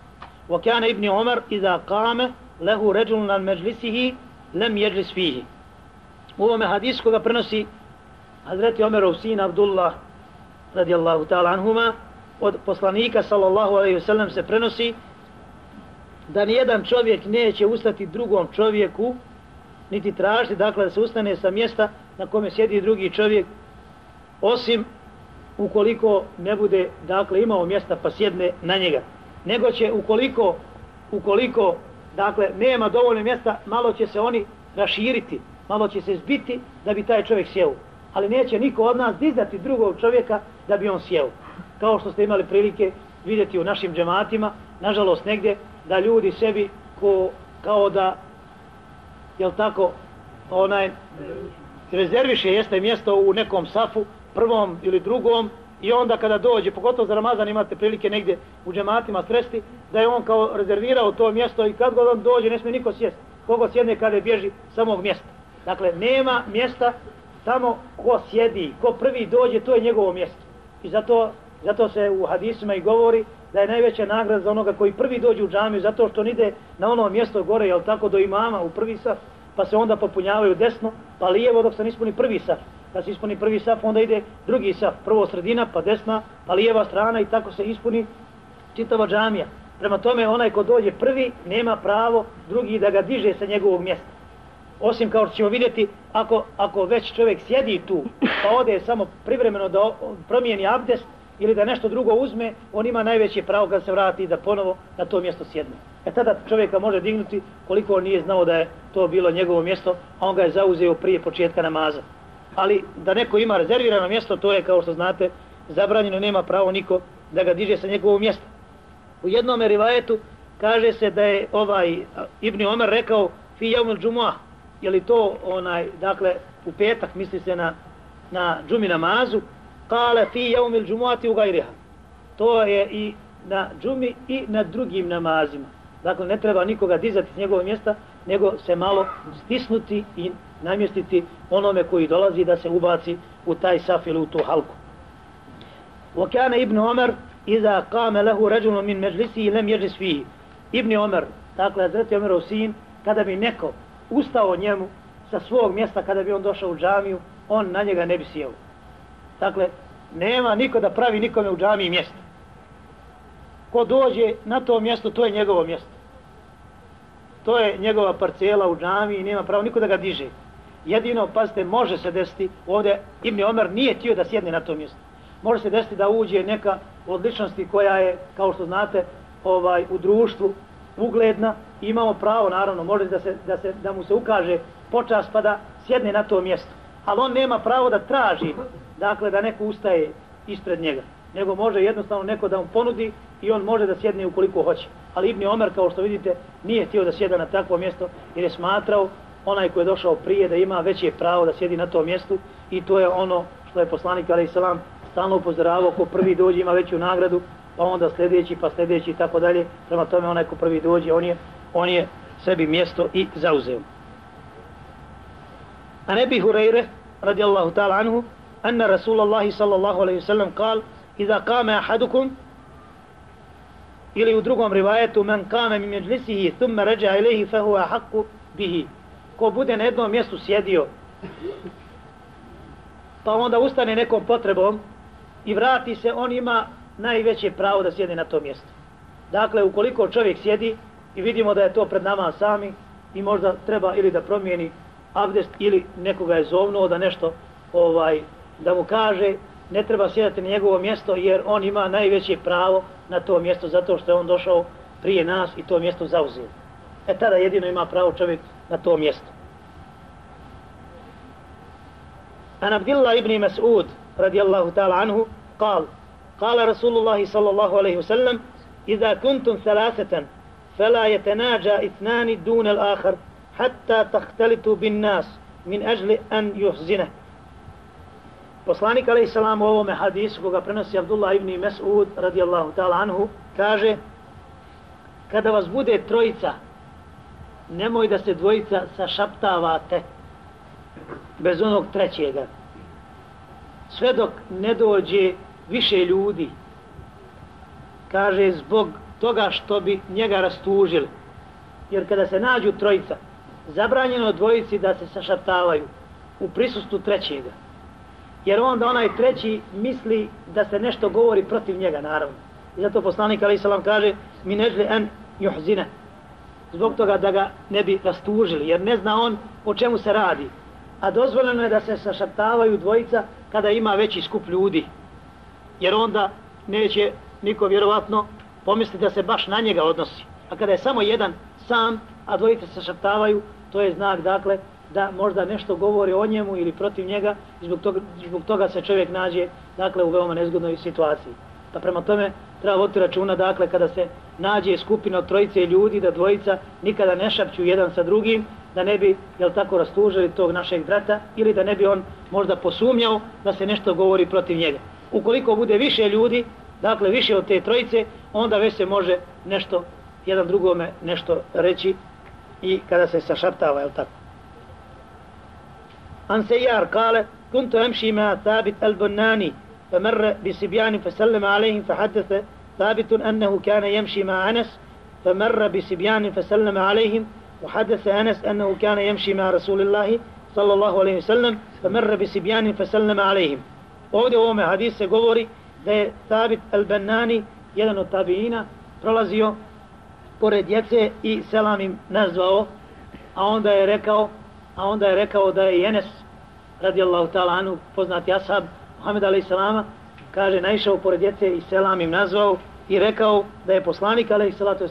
وكان ابن عمر إذا قام له رجل عن مجلسه لم يجلس فيه. ما حديث كذا برنسي حضرت عمر وسين عبد الله رضي الله تعالى عنهما od poslanika sallallahu alejhi ve sellem se prenosi da nijedan čovjek neće ustati drugom čovjeku niti tražiti dakle da se ustane sa mjesta na kome sjedi drugi čovjek osim ukoliko ne bude dakle imao mjesta pa sjedne na njega. Nego će ukoliko ukoliko dakle nema dovoljno mjesta malo će se oni raširiti malo će se zbiti da bi taj čovjek sjeo. Ali neće niko od nas dizati drugog čovjeka da bi on sjeo. Kao što ste imali prilike vidjeti u našim džematima nažalost negdje da ljudi sebi ko, kao da jel tako onaj rezerviše jeste mjesto u nekom safu prvom ili drugom i onda kada dođe, pogotovo za Ramazan imate prilike negdje u džematima sresti, da je on kao rezervirao to mjesto i kad god on dođe ne smije niko sjesti. Kogo sjedne kada je bježi samog mjesta. Dakle, nema mjesta tamo ko sjedi, ko prvi dođe, to je njegovo mjesto. I zato, zato se u hadisima i govori da je najveća nagrada za onoga koji prvi dođe u džamiju, zato što on ide na ono mjesto gore, jel tako, do imama u prvi saf, pa se onda popunjavaju desno, pa lijevo dok se ne ispuni prvi saf kad se ispuni prvi saf, onda ide drugi saf, prvo sredina, pa desna, pa lijeva strana i tako se ispuni čitava džamija. Prema tome, onaj ko dođe prvi, nema pravo drugi da ga diže sa njegovog mjesta. Osim kao što ćemo vidjeti, ako, ako već čovjek sjedi tu, pa ode samo privremeno da promijeni abdest, ili da nešto drugo uzme, on ima najveće pravo kad se vrati da ponovo na to mjesto sjedne. E tada čovjeka može dignuti koliko on nije znao da je to bilo njegovo mjesto, a on ga je zauzeo prije početka namaza ali da neko ima rezervirano mjesto, to je kao što znate, zabranjeno, nema pravo niko da ga diže sa njegovog mjesta. U jednom rivajetu kaže se da je ovaj Ibn Omer rekao fi jaumil džumuah, je li to onaj, dakle, u petak misli se na, na džumi namazu, kale fi jaumil džumuati u gajriha. To je i na džumi i na drugim namazima. Dakle, ne treba nikoga dizati s njegovog mjesta, nego se malo stisnuti i namjestiti onome koji dolazi da se ubaci u taj saf ili u tu halku. وكان ابن عمر إذا قام له رجل من مجلسه لم يجلس فيه ابن عمر dakle Hazreti Omerov sin kada bi neko ustao njemu sa svog mjesta kada bi on došao u džamiju on na njega ne bi sjeo dakle nema niko da pravi nikome u džamiji mjesto ko dođe na to mjesto to je njegovo mjesto to je njegova parcela u džamiji i nema pravo niko da ga diže jedino, pazite, može se desiti, ovdje Ibn Omer nije tio da sjedne na to mjesto. Može se desiti da uđe neka od ličnosti koja je, kao što znate, ovaj u društvu ugledna, imamo pravo, naravno, može da, se, da, se, da mu se ukaže počas pa da sjedne na to mjesto. Ali on nema pravo da traži, dakle, da neko ustaje ispred njega. Nego može jednostavno neko da mu ponudi i on može da sjedne ukoliko hoće. Ali Ibn Omer, kao što vidite, nije htio da sjeda na takvo mjesto jer je smatrao onaj koji je došao prije da ima veće pravo da sjedi na tom mjestu i to je ono što je poslanik alaih salam stalno upozoravao ko prvi dođe ima veću nagradu pa onda sljedeći pa sljedeći i tako dalje prema tome onaj ko prvi dođe on je, on je sebi mjesto i zauzeo a nebi Hureyre radijallahu ta'ala anhu anna Rasulallahi sallallahu alaihi sallam kal iza kame ahadukum ili u drugom rivajetu men kame mi međlisihi thumme ređa ilihi fehuva haku bihi ko bude na jednom mjestu sjedio pa onda ustane nekom potrebom i vrati se, on ima najveće pravo da sjedi na to mjesto. Dakle, ukoliko čovjek sjedi i vidimo da je to pred nama sami i možda treba ili da promijeni abdest ili nekoga je zovnuo da nešto ovaj da mu kaže ne treba sjedati na njegovo mjesto jer on ima najveće pravo na to mjesto zato što je on došao prije nas i to mjesto zauzeo. E tada jedino ima pravo čovjek na to mjesto. An Abdillah ibn Mas'ud radijallahu ta'ala anhu قال قال رسول الله صلى الله عليه وسلم إذا كنتم ثلاثة فلا يتناجى اثنان دون الآخر حتى تختلطوا بالناس min ajli an yuhzina. Poslanik alaih salam u ovome hadisu koga prenosi Abdullah ibn Mas'ud radijallahu ta'ala anhu kaže kada vas bude trojica nemoj da se dvojica sašaptavate bez onog trećega sve dok ne dođe više ljudi kaže zbog toga što bi njega rastužili jer kada se nađu trojica zabranjeno dvojici da se sašaptavaju u prisustvu trećega. Jer onda onaj treći misli da se nešto govori protiv njega, naravno. I zato poslanik Ali Salam kaže mi nežli en juhzine. Zbog toga da ga ne bi rastužili, jer ne zna on o čemu se radi. A dozvoljeno je da se sašaptavaju dvojica kada ima veći skup ljudi. Jer onda neće niko vjerovatno pomisliti da se baš na njega odnosi. A kada je samo jedan sam, a dvojica se šaptavaju, to je znak, dakle, da možda nešto govori o njemu ili protiv njega, i zbog toga, zbog toga se čovjek nađe, dakle, u veoma nezgodnoj situaciji. Pa prema tome, treba voditi računa, dakle, kada se nađe skupina od trojice ljudi, da dvojica nikada ne šapću jedan sa drugim, da ne bi, jel tako, rastužili tog našeg brata, ili da ne bi on možda posumnjao da se nešto govori protiv njega. Ukoliko bude više ljudi, dakle, više od te trojice, onda već se može nešto jedan drugome nešto reći i kada se sašaptava, jel tako? عن سيار قال كنت أمشي مع ثابت البناني. فمر بسبيان فسلم عليهم فحدث ثابت أنه كان يمشي مع أنس. فمر بسبيان فسلم عليهم وحدث أنس أنه كان يمشي مع رسول الله صلى الله عليه وسلم. فمر بسبيان فسلم عليهم. ovde u ovome hadise govori da je Thabit al-Bannani, pored djece i selam im nazvao, a onda je rekao a onda je rekao da je Jenes radijallahu ta'ala anu, poznati ashab Muhammed a.s. salama, kaže, naišao pored djece i selam im nazvao i rekao da je poslanik a.s. salatu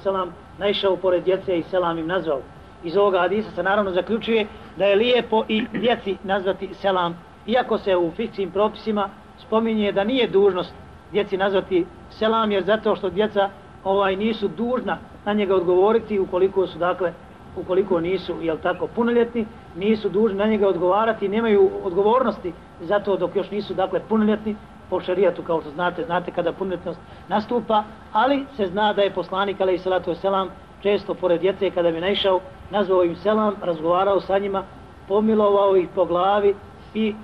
naišao pored djece i selam im nazvao. Iz ovoga hadisa se naravno zaključuje da je lijepo i djeci nazvati selam, iako se u fikcijim propisima spominje da nije dužnost djeci nazvati selam, jer zato što djeca ovaj nisu dužna na njega odgovoriti ukoliko su dakle ukoliko nisu jel tako punoljetni nisu dužni na njega odgovarati nemaju odgovornosti zato dok još nisu dakle punoljetni po šerijatu kao što znate znate kada punoljetnost nastupa ali se zna da je poslanik alejhi salatu selam često pored djece kada bi naišao nazvao im selam razgovarao sa njima pomilovao ih po glavi i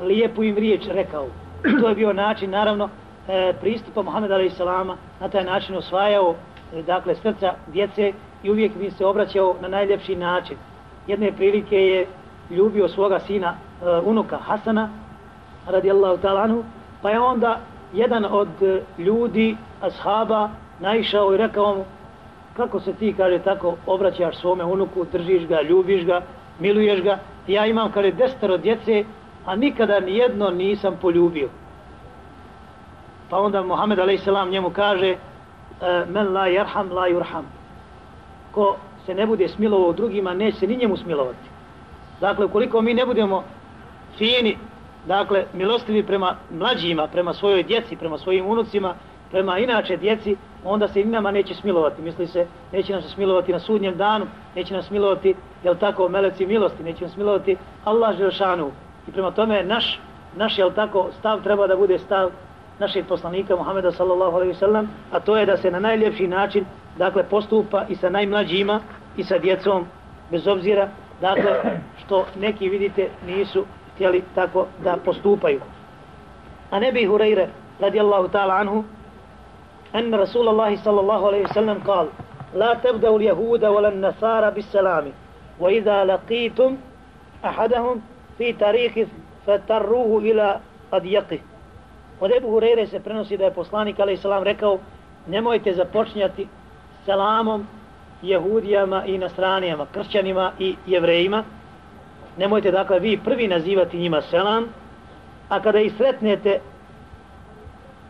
lijepu im riječ rekao. To je bio način naravno e, pristupa Muhammeda alejhi salama na taj način osvajao e, dakle srca djece i uvijek bi se obraćao na najljepši način. Jedne prilike je ljubio svoga sina e, unuka Hasana radijallahu ta'ala anhu, pa je onda jedan od eh, ljudi ashaba naišao i rekao mu kako se ti kaže tako obraćaš svome unuku, držiš ga, ljubiš ga, miluješ ga. Ja imam kaže destero djece, a nikada ni jedno nisam poljubio. Pa onda Muhammed a.s. njemu kaže eh, men la jarham, la yurham. Ko se ne bude smilovao drugima, neće se ni njemu smilovati. Dakle, ukoliko mi ne budemo fini, dakle, milostivi prema mlađima, prema svojoj djeci, prema svojim unucima, prema inače djeci, onda se i nama neće smilovati. Misli se, neće nam se smilovati na sudnjem danu, neće nam smilovati, jel tako, meleci milosti, neće nam smilovati Allah Želšanu. I prema tome, naš, naš, jel tako, stav treba da bude stav našeg poslanika Muhameda sallallahu alejhi ve sellem, a to je da se na najljepši način dakle postupa i sa najmlađima i sa djecom bez obzira dakle što neki vidite nisu htjeli tako da postupaju. A ne bi Hurajre radijallahu ta'ala anhu أن رسول الله صلى الله عليه وسلم قال لا تبدأوا اليهود ولا النصارى بالسلام وإذا لقيتم أحدهم في طريق فتروه إلى أضيقه Od Ebu Hurere se prenosi da je poslanik alaih salam rekao nemojte započnjati selamom jehudijama i nasranijama, kršćanima i jevrejima. Nemojte dakle vi prvi nazivati njima selam, a kada ih sretnete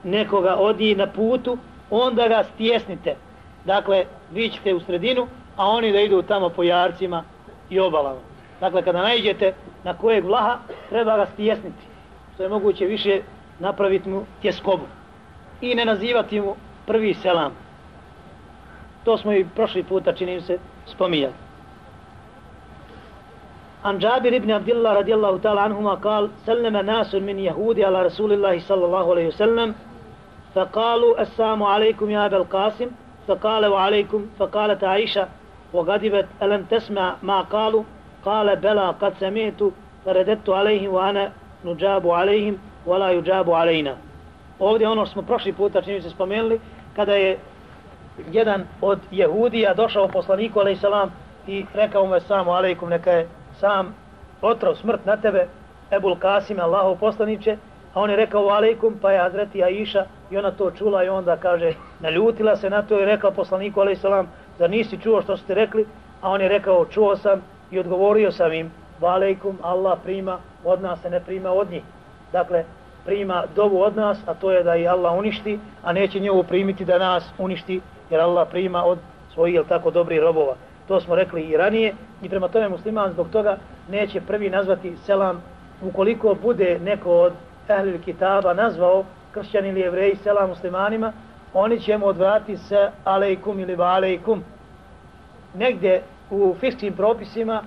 nekoga odi na putu, onda ga stjesnite. Dakle, vi ćete u sredinu, a oni da idu tamo po jarcima i obalama. Dakle, kada najđete na kojeg vlaha, treba ga stjesniti. Što je moguće više napraviti mu tjeskobu. I ne nazivati mu prvi selam. To smo i prošli puta, činim se, spominjali. An Džabir ibn Abdillah radijallahu ta'ala anhuma kal Sallama nasun min jehudi ala Rasulillahi sallallahu alaihi sallam فقالوا السلام عليكم يا أبا القاسم فقال وعليكم فقالت عائشة وغضبت ألم تسمع ما قالوا قال بلى قد سمعت فرددت عليهم وأنا نجاب عليهم wala yujabu alayna. Ovdje ono što smo prošli puta čini se spomenuli kada je jedan od jehudija došao poslaniku alejselam i rekao mu samo alejkum neka je sam otrov smrt na tebe Ebul Kasim Allahov poslanice a on je rekao alejkum pa je Hazreti Aisha i ona to čula i onda kaže naljutila se na to i rekla poslaniku alejselam da nisi čuo što ste rekli? A on je rekao čuo sam i odgovorio sam im alejkum Allah prima od nas se ne prima od njih. Dakle prima dovu od nas a to je da i Allah uništi a neće njovu primiti da nas uništi jer Allah prima od svojih jel tako dobrih robova. To smo rekli i ranije i prema tome musliman zbog toga neće prvi nazvati selam. Ukoliko bude neko od ehlil kitaba nazvao kršćan ili jevreji selam muslimanima oni će mu odvrati se alejkum ili alejkum. Negde u fiskim propisima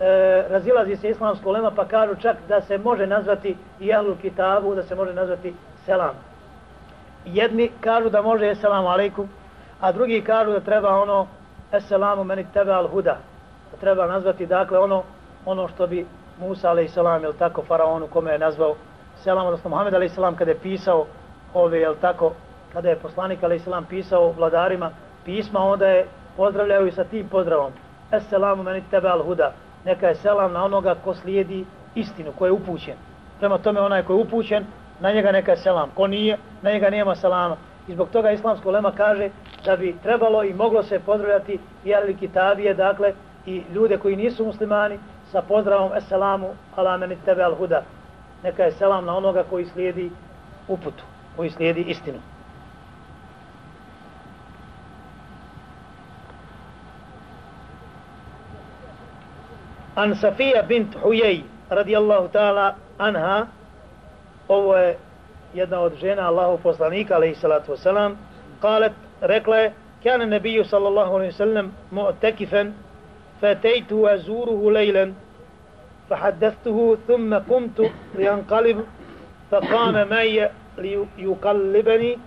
e, razilazi se islamsko lema pa kažu čak da se može nazvati i ehlul kitabu da se može nazvati selam jedni kažu da može eselamu alejkum a drugi kažu da treba ono eselamu meni tebe al huda. Da treba nazvati dakle ono ono što bi Musa alaih selam, jel tako faraonu kome je nazvao selam, odnosno Muhammed alaih selam kada je pisao ove, jel tako, kada je poslanik alaih selam pisao vladarima pisma, onda je pozdravljaju i sa tim pozdravom. Esselamu meni tebe al huda. Neka je selam na onoga ko slijedi istinu, ko je upućen. Prema tome onaj ko je upućen, na njega neka je selam. Ko nije, na njega nema selama. I zbog toga islamsko lema kaže da bi trebalo i moglo se pozdravljati i ali kitabije, dakle, i ljude koji nisu muslimani sa pozdravom Esselamu ala meni tebe al huda. Neka je selam na onoga koji slijedi uputu, koji slijedi istinu. An Safija bint Hujej, radijallahu ta'ala, anha, ovo je jedna od Allahu poslanika alejhi salatu vesselam قالت je كان النبي صلى الله عليه وسلم معتكفا فاتيت ازوره ليلا فحدثته ثم قمت لينقلب فقام معي ليقلبني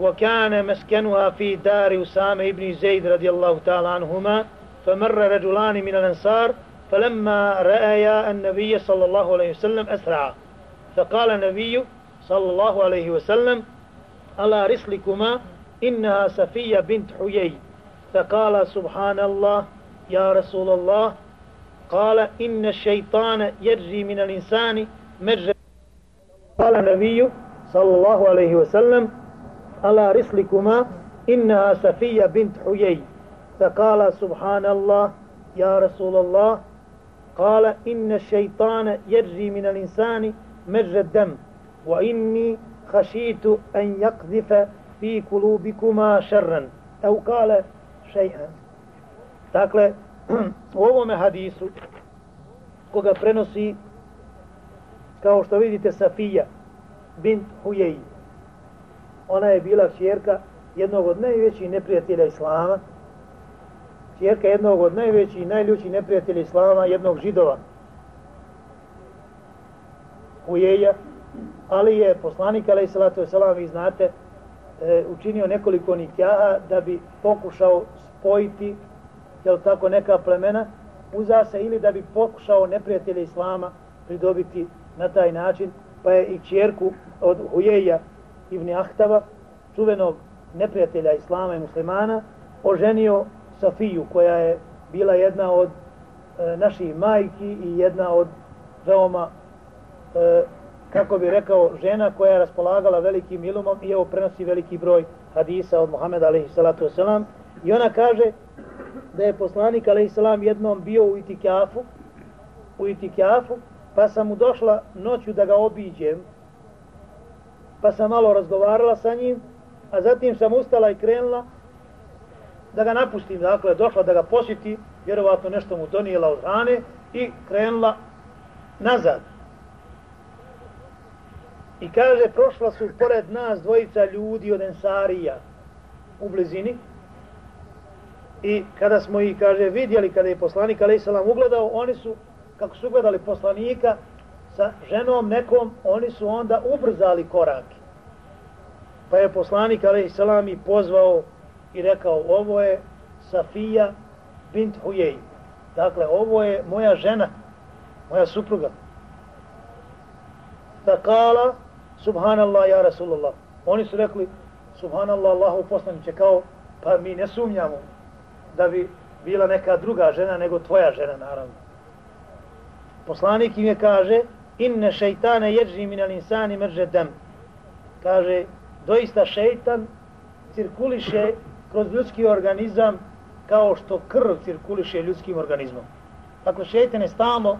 وكان مسكنها في دار أسامة بن زيد رضي الله تعالى عنهما فمر رجلان من الأنصار فلما رأيا النبي صلى الله عليه وسلم أسرع فقال النبي صلى الله عليه وسلم على رسلكما؟ إنها سفية بنت حيي. فقال سبحان الله يا رسول الله. قال إن الشيطان يجري من الإنسان مجرى. قال النبي صلى الله عليه وسلم على رسلكما؟ إنها سفية بنت حيي. فقال سبحان الله يا رسول الله. قال إن الشيطان يجري من الإنسان مجرى الدم وإني خشيت أن يقذف في قلوبكما شرا أو قال شيئا Dakle, u ovome hadisu, koga prenosi, kao što vidite, Safija, bint Hujeji, ona je bila čjerka jednog od najvećih neprijatelja Islama, čjerka jednog od najvećih i najljućih neprijatelja Islama, jednog židova, Hujeja, ali je poslanik alaih salatu wasalam, vi znate, e, učinio nekoliko nikjaha da bi pokušao spojiti jel tako neka plemena. Uza se ili da bi pokušao neprijatelje Islama pridobiti na taj način pa je i čjerku od Hujeja ibn Ahtava čuvenog neprijatelja Islama i muslimana oženio Safiju koja je bila jedna od e, naših majki i jedna od veoma e, kako bi rekao žena koja je raspolagala velikim ilumom i evo prenosi veliki broj hadisa od Muhameda a.s. i ona kaže da je poslanik a.s. jednom bio u itikjafu u itikjafu pa sam mu došla noću da ga obiđem pa sam malo razgovarala sa njim a zatim sam ustala i krenula da ga napustim, dakle, došla da ga posjeti, vjerovatno nešto mu donijela od hrane i krenula nazad. I kaže, prošla su pored nas dvojica ljudi od Ensarija u blizini. I kada smo ih, kaže, vidjeli, kada je poslanik, ali ugledao, oni su, kako su ugledali poslanika, sa ženom nekom, oni su onda ubrzali korake. Pa je poslanik, ali i pozvao i rekao, ovo je Safija bint Hujej. Dakle, ovo je moja žena, moja supruga. Takala, subhanallah, ja Rasulullah. Oni su rekli, subhanallah, Allahu poslaniće, kao, pa mi ne sumnjamo da bi bila neka druga žena nego tvoja žena, naravno. Poslanik im je kaže, inne šeitane jeđi min al insani mrže dem. Kaže, doista šeitan cirkuliše kroz ljudski organizam kao što krv cirkuliše ljudskim organizmom. Tako šeitan je stalno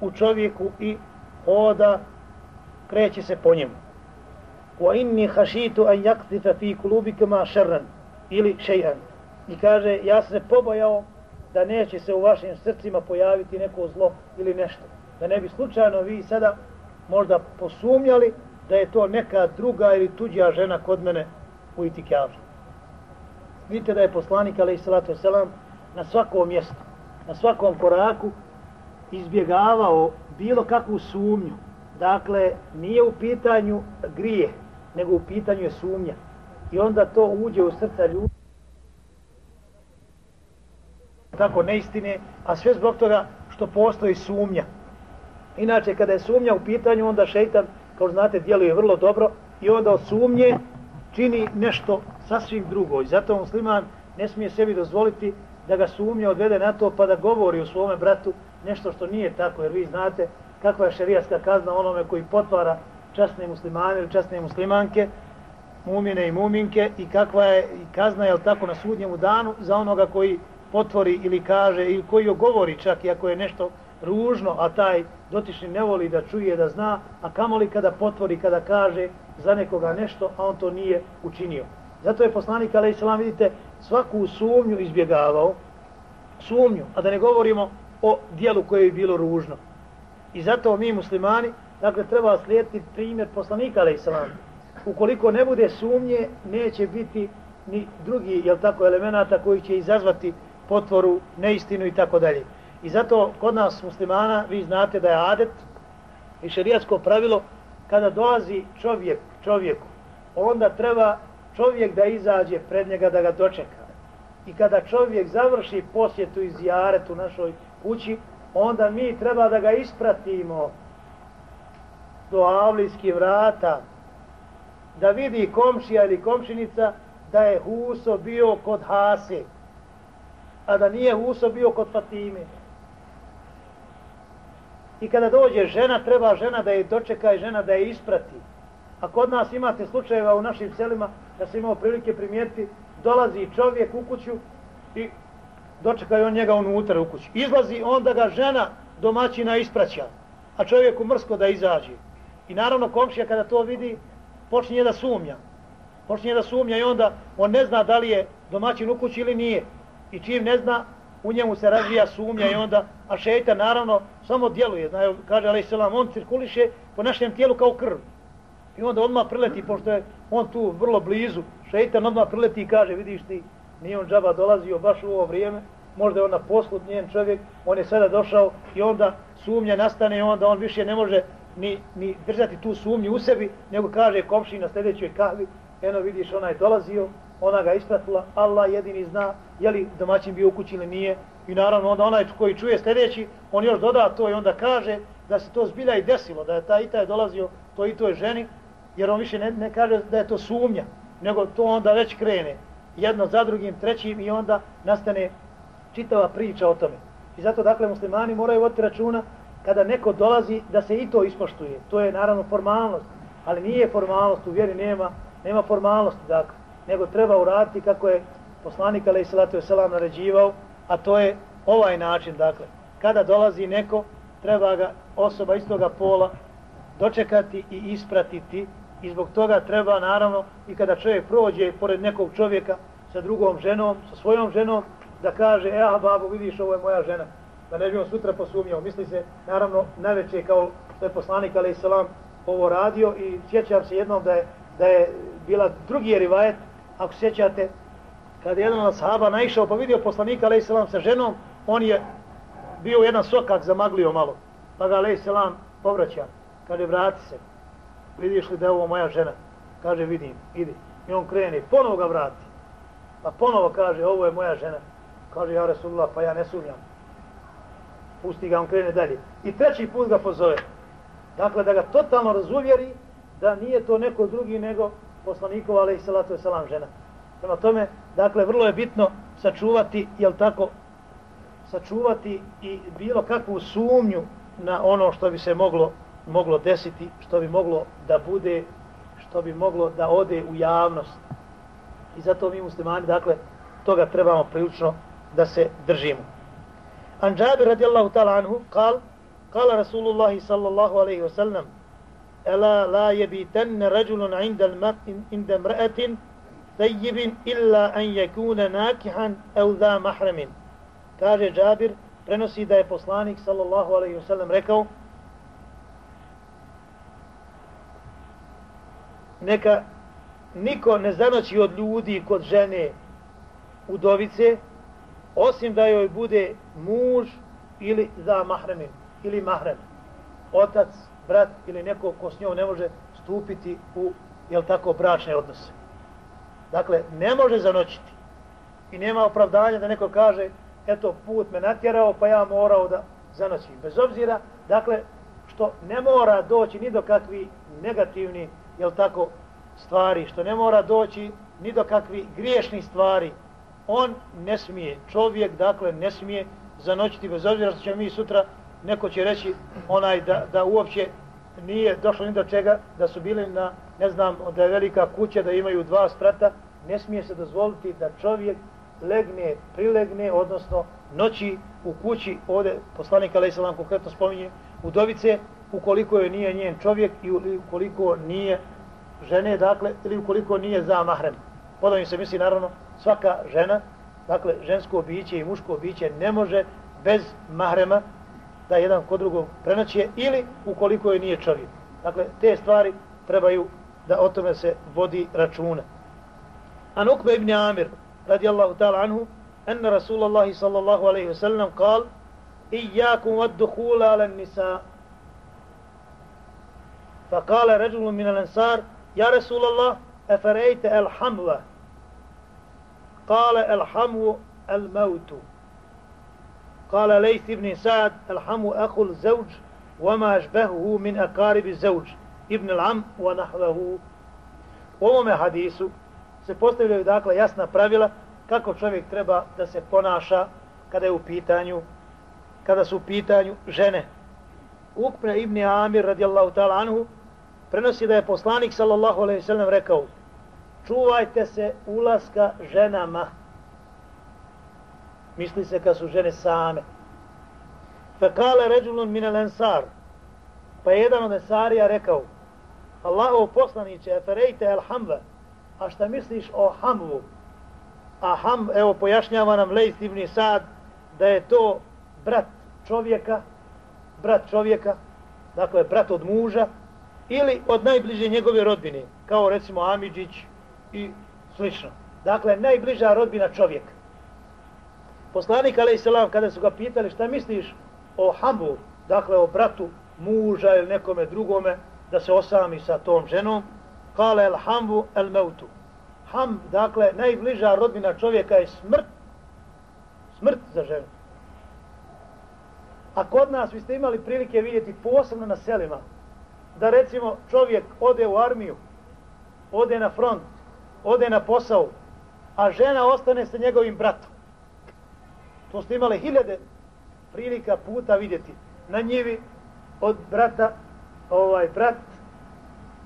u čovjeku i hoda, kreće se po njemu. Wa inni hashitu an yaqdhifa fi qulubikuma sharran ili shay'an. I kaže ja sam se pobojao da neće se u vašim srcima pojaviti neko zlo ili nešto. Da ne bi slučajno vi sada možda posumnjali da je to neka druga ili tuđa žena kod mene u itikavu. Vidite da je poslanik alaih salatu selam, na svakom mjestu, na svakom koraku izbjegavao bilo kakvu sumnju. Dakle, nije u pitanju grije, nego u pitanju je sumnja. I onda to uđe u srca ljudi. Tako neistine, a sve zbog toga što postoji sumnja. Inače, kada je sumnja u pitanju, onda šeitan, kao znate, djeluje vrlo dobro i onda od sumnje čini nešto sasvim drugo. I zato musliman ne smije sebi dozvoliti da ga sumnja odvede na to pa da govori u svome bratu nešto što nije tako. Jer vi znate kakva je šerijatska kazna onome koji potvara časne muslimane ili časne muslimanke, mumine i muminke i kakva je i kazna je tako na sudnjemu danu za onoga koji potvori ili kaže ili koji joj govori čak i ako je nešto ružno, a taj dotični ne voli da čuje, da zna, a kamoli kada potvori, kada kaže za nekoga nešto, a on to nije učinio. Zato je poslanik, ali islam, vidite, svaku sumnju izbjegavao, sumnju, a da ne govorimo o dijelu koje je bilo ružno. I zato mi muslimani, dakle, treba slijediti primjer poslanika, ali islam. Ukoliko ne bude sumnje, neće biti ni drugi, jel tako, elemenata koji će izazvati potvoru, neistinu i tako dalje. I zato kod nas muslimana, vi znate da je adet i šerijatsko pravilo, kada dolazi čovjek čovjeku, onda treba čovjek da izađe pred njega da ga dočeka. I kada čovjek završi posjetu i zijaret u našoj kući, onda mi treba da ga ispratimo do avlijskih vrata, da vidi komšija ili komšinica da je Huso bio kod Hase, a da nije Huso bio kod Fatime. I kada dođe žena, treba žena da je dočeka i žena da je isprati. A kod nas imate slučajeva u našim selima da se imao prilike primijetiti, dolazi čovjek u kuću i dočekaju on njega unutra u kuću. Izlazi onda ga žena domaćina ispraća, a čovjeku mrsko da izađe. I naravno komšija kada to vidi, počinje da sumnja. Počinje da sumnja i onda on ne zna da li je domaćin u kući ili nije. I čim ne zna, u njemu se razvija sumnja i onda, a šeitan naravno samo djeluje, znaju, kaže ali selam, on cirkuliše po našem tijelu kao krv. I onda odmah prileti, pošto je on tu vrlo blizu, šeitan odmah prileti i kaže, vidiš ti, nije on džaba dolazio baš u ovo vrijeme, možda je on na poslu njen čovjek, on je sada došao i onda sumnja nastane i onda on više ne može ni, ni držati tu sumnju u sebi, nego kaže komši na sljedećoj kahvi, eno vidiš, ona je dolazio, ona ga ispratila, Allah jedini zna je li domaćin bio u kući ili nije. I naravno onda onaj koji čuje sljedeći, on još doda to i onda kaže da se to zbilja i desilo, da je ta i taj dolazio to i to je ženi, jer on više ne, ne kaže da je to sumnja, nego to onda već krene jedno za drugim, trećim i onda nastane čitava priča o tome. I zato dakle muslimani moraju voditi računa kada neko dolazi da se i to ispoštuje. To je naravno formalnost, ali nije formalnost, u vjeri nema, nema formalnosti, dakle, nego treba uraditi kako je poslanik alaih salatu je selam naređivao, a to je ovaj način, dakle, kada dolazi neko, treba ga osoba istoga pola dočekati i ispratiti i zbog toga treba naravno i kada čovjek prođe pored nekog čovjeka sa drugom ženom, sa svojom ženom, da kaže, e, babo, vidiš, ovo je moja žena, da ne bi on sutra posumnjao. Misli se, naravno, najveće kao što je poslanik, ali selam, ovo radio i sjećam se jednom da je, da je bila drugi rivajet, ako sjećate, kada je jedan od sahaba naišao pa vidio poslanika, ali selam, sa ženom, on je bio jedan sokak zamaglio malo, pa ga, ali selam, povraća, kaže, vrati se, vidiš li da je ovo moja žena? Kaže, vidim, idi. I on krene, ponovo ga vrati. Pa ponovo kaže, ovo je moja žena. Kaže, ja Resulullah, pa ja ne sumnjam. Pusti ga, on krene dalje. I treći put ga pozove. Dakle, da ga totalno razuvjeri da nije to neko drugi nego poslanikova, ali i salatu salam žena. Prema tome, dakle, vrlo je bitno sačuvati, jel tako, sačuvati i bilo kakvu sumnju na ono što bi se moglo moglo desiti, što bi moglo da bude, što bi moglo da ode u javnost. I zato mi muslimani, dakle, toga trebamo prilično da se držimo. An Džabir radijallahu ta'ala anhu, kal, kala Rasulullahi sallallahu alaihi wasallam, Ela la jebitenne rađulun inda inda mra'atin tajibin illa an yakuna nakihan au za mahramin. Kaže Džabir, prenosi da je poslanik sallallahu alaihi wasallam rekao, neka niko ne zanoći od ljudi kod žene udovice, osim da joj bude muž ili za mahremin, ili mahrem, otac, brat ili neko ko s njom ne može stupiti u, jel tako, bračne odnose. Dakle, ne može zanoćiti. I nema opravdanja da neko kaže, eto, put me natjerao, pa ja morao da zanoćim. Bez obzira, dakle, što ne mora doći ni do kakvi negativni jel tako, stvari, što ne mora doći ni do kakvi griješni stvari, on ne smije, čovjek, dakle, ne smije zanoćiti, bez obzira što će mi sutra, neko će reći onaj da, da uopće nije došlo ni do čega, da su bili na, ne znam, da je velika kuća, da imaju dva sprata, ne smije se dozvoliti da čovjek legne, prilegne, odnosno noći u kući, ovdje poslanik Ali Salam konkretno spominje, udovice, ukoliko je nije njen čovjek i ukoliko nije žene, dakle, ili ukoliko nije za mahrem. Podavim se misli, naravno, svaka žena, dakle, žensko biće i muško biće ne može bez mahrema da jedan kod drugog prenaće ili ukoliko je nije čovjek. Dakle, te stvari trebaju da o tome se vodi računa. An Ukbe ibn Amir, radijallahu ta'ala anhu, enne Rasulallahi sallallahu alaihi wasallam kal, Iyakum vad duhula ala nisa, فقال رجل من الأنصار يا رسول الله أفرأيت الحمو قال الحمو الموت قال ليث بن سعد الحمو أخو الزوج وما أشبهه من أقارب الزوج ابن العم ونحوه U ovome hadisu se postavljaju dakle jasna pravila kako čovjek treba da se ponaša kada je u pitanju kada su u pitanju žene. Ukme ibn Amir radijallahu ta'ala anhu prenosi da je poslanik sallallahu alejhi ve sellem rekao čuvajte se ulaska ženama. Misli se kad su žene same. Fa ređulun rajulun min ansar. Pa jedan od ensarija rekao Allahov poslanice eferejte el hamve a šta misliš o hamvu? A ham evo pojašnjava nam Lejs ibn Sad da je to brat čovjeka brat čovjeka dakle brat od muža ili od najbliže njegove rodbine, kao recimo Amidžić i slično. Dakle, najbliža rodbina čovjek. Poslanik a.s. kada su ga pitali šta misliš o Hambu, dakle o bratu muža ili nekome drugome, da se osami sa tom ženom, kale el Hambu el Meutu. Ham, dakle, najbliža rodbina čovjeka je smrt, smrt za ženu. A kod nas, vi ste imali prilike vidjeti posebno na selima, da recimo čovjek ode u armiju, ode na front ode na posao, a žena ostane sa njegovim bratom. To ste imali hiljade prilika puta vidjeti. Na njivi od brata, ovaj brat,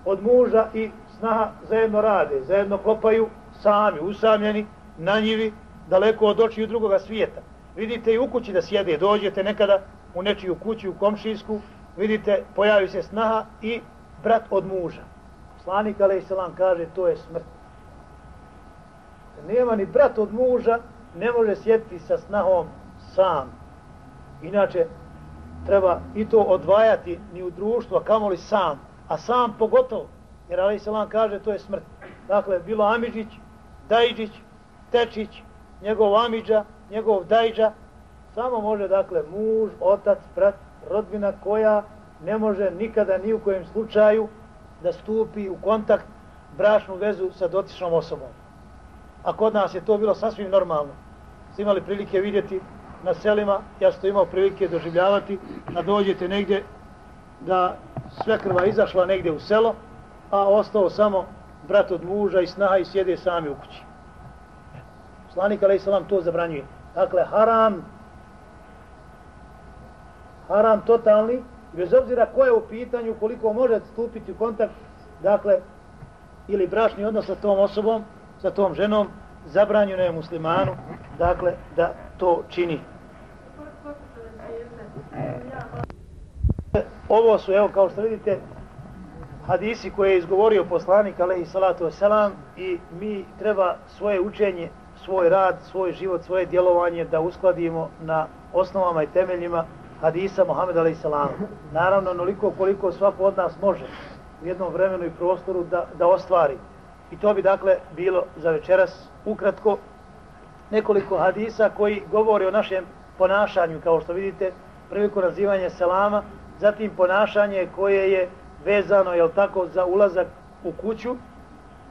od muža i snaha zajedno rade, zajedno kopaju sami, usamljeni, na njivi, daleko od očiju drugoga svijeta. Vidite i u kući da sjede, dođete nekada u nečiju kuću, u komšijsku, vidite, pojavi se snaha i brat od muža. Slanik a.s. kaže, to je smrt. Nema ni brat od muža, ne može sjetiti sa snahom sam. Inače, treba i to odvajati ni u društvu, a kamoli sam. A sam pogotovo, jer a.s. kaže, to je smrt. Dakle, bilo Amidžić, Dajđić, Tečić, njegov Amidža, njegov Dajđa, samo može, dakle, muž, otac, brat, rodbina koja ne može nikada ni u kojem slučaju da stupi u kontakt brašnu vezu sa dotičnom osobom. A kod nas je to bilo sasvim normalno. Ste imali prilike vidjeti na selima, ja sam to imao prilike doživljavati, da dođete negdje da sve krva izašla negdje u selo, a ostao samo brat od muža i snaha i sjede sami u kući. Slanik a.s. to zabranjuje. Dakle, haram, haram totalni, bez obzira ko je u pitanju, koliko može stupiti u kontakt, dakle, ili brašni odnos sa tom osobom, sa tom ženom, zabranjeno je muslimanu, dakle, da to čini. Ovo su, evo, kao što vidite, hadisi koje je izgovorio poslanik, alaihi salatu wasalam, i mi treba svoje učenje, svoj rad, svoj život, svoje djelovanje da uskladimo na osnovama i temeljima hadisa Muhammed a.s. Naravno, onoliko koliko svako od nas može u jednom vremenu i prostoru da, da ostvari. I to bi dakle bilo za večeras ukratko nekoliko hadisa koji govori o našem ponašanju, kao što vidite, priliku nazivanja selama, zatim ponašanje koje je vezano, jel tako, za ulazak u kuću,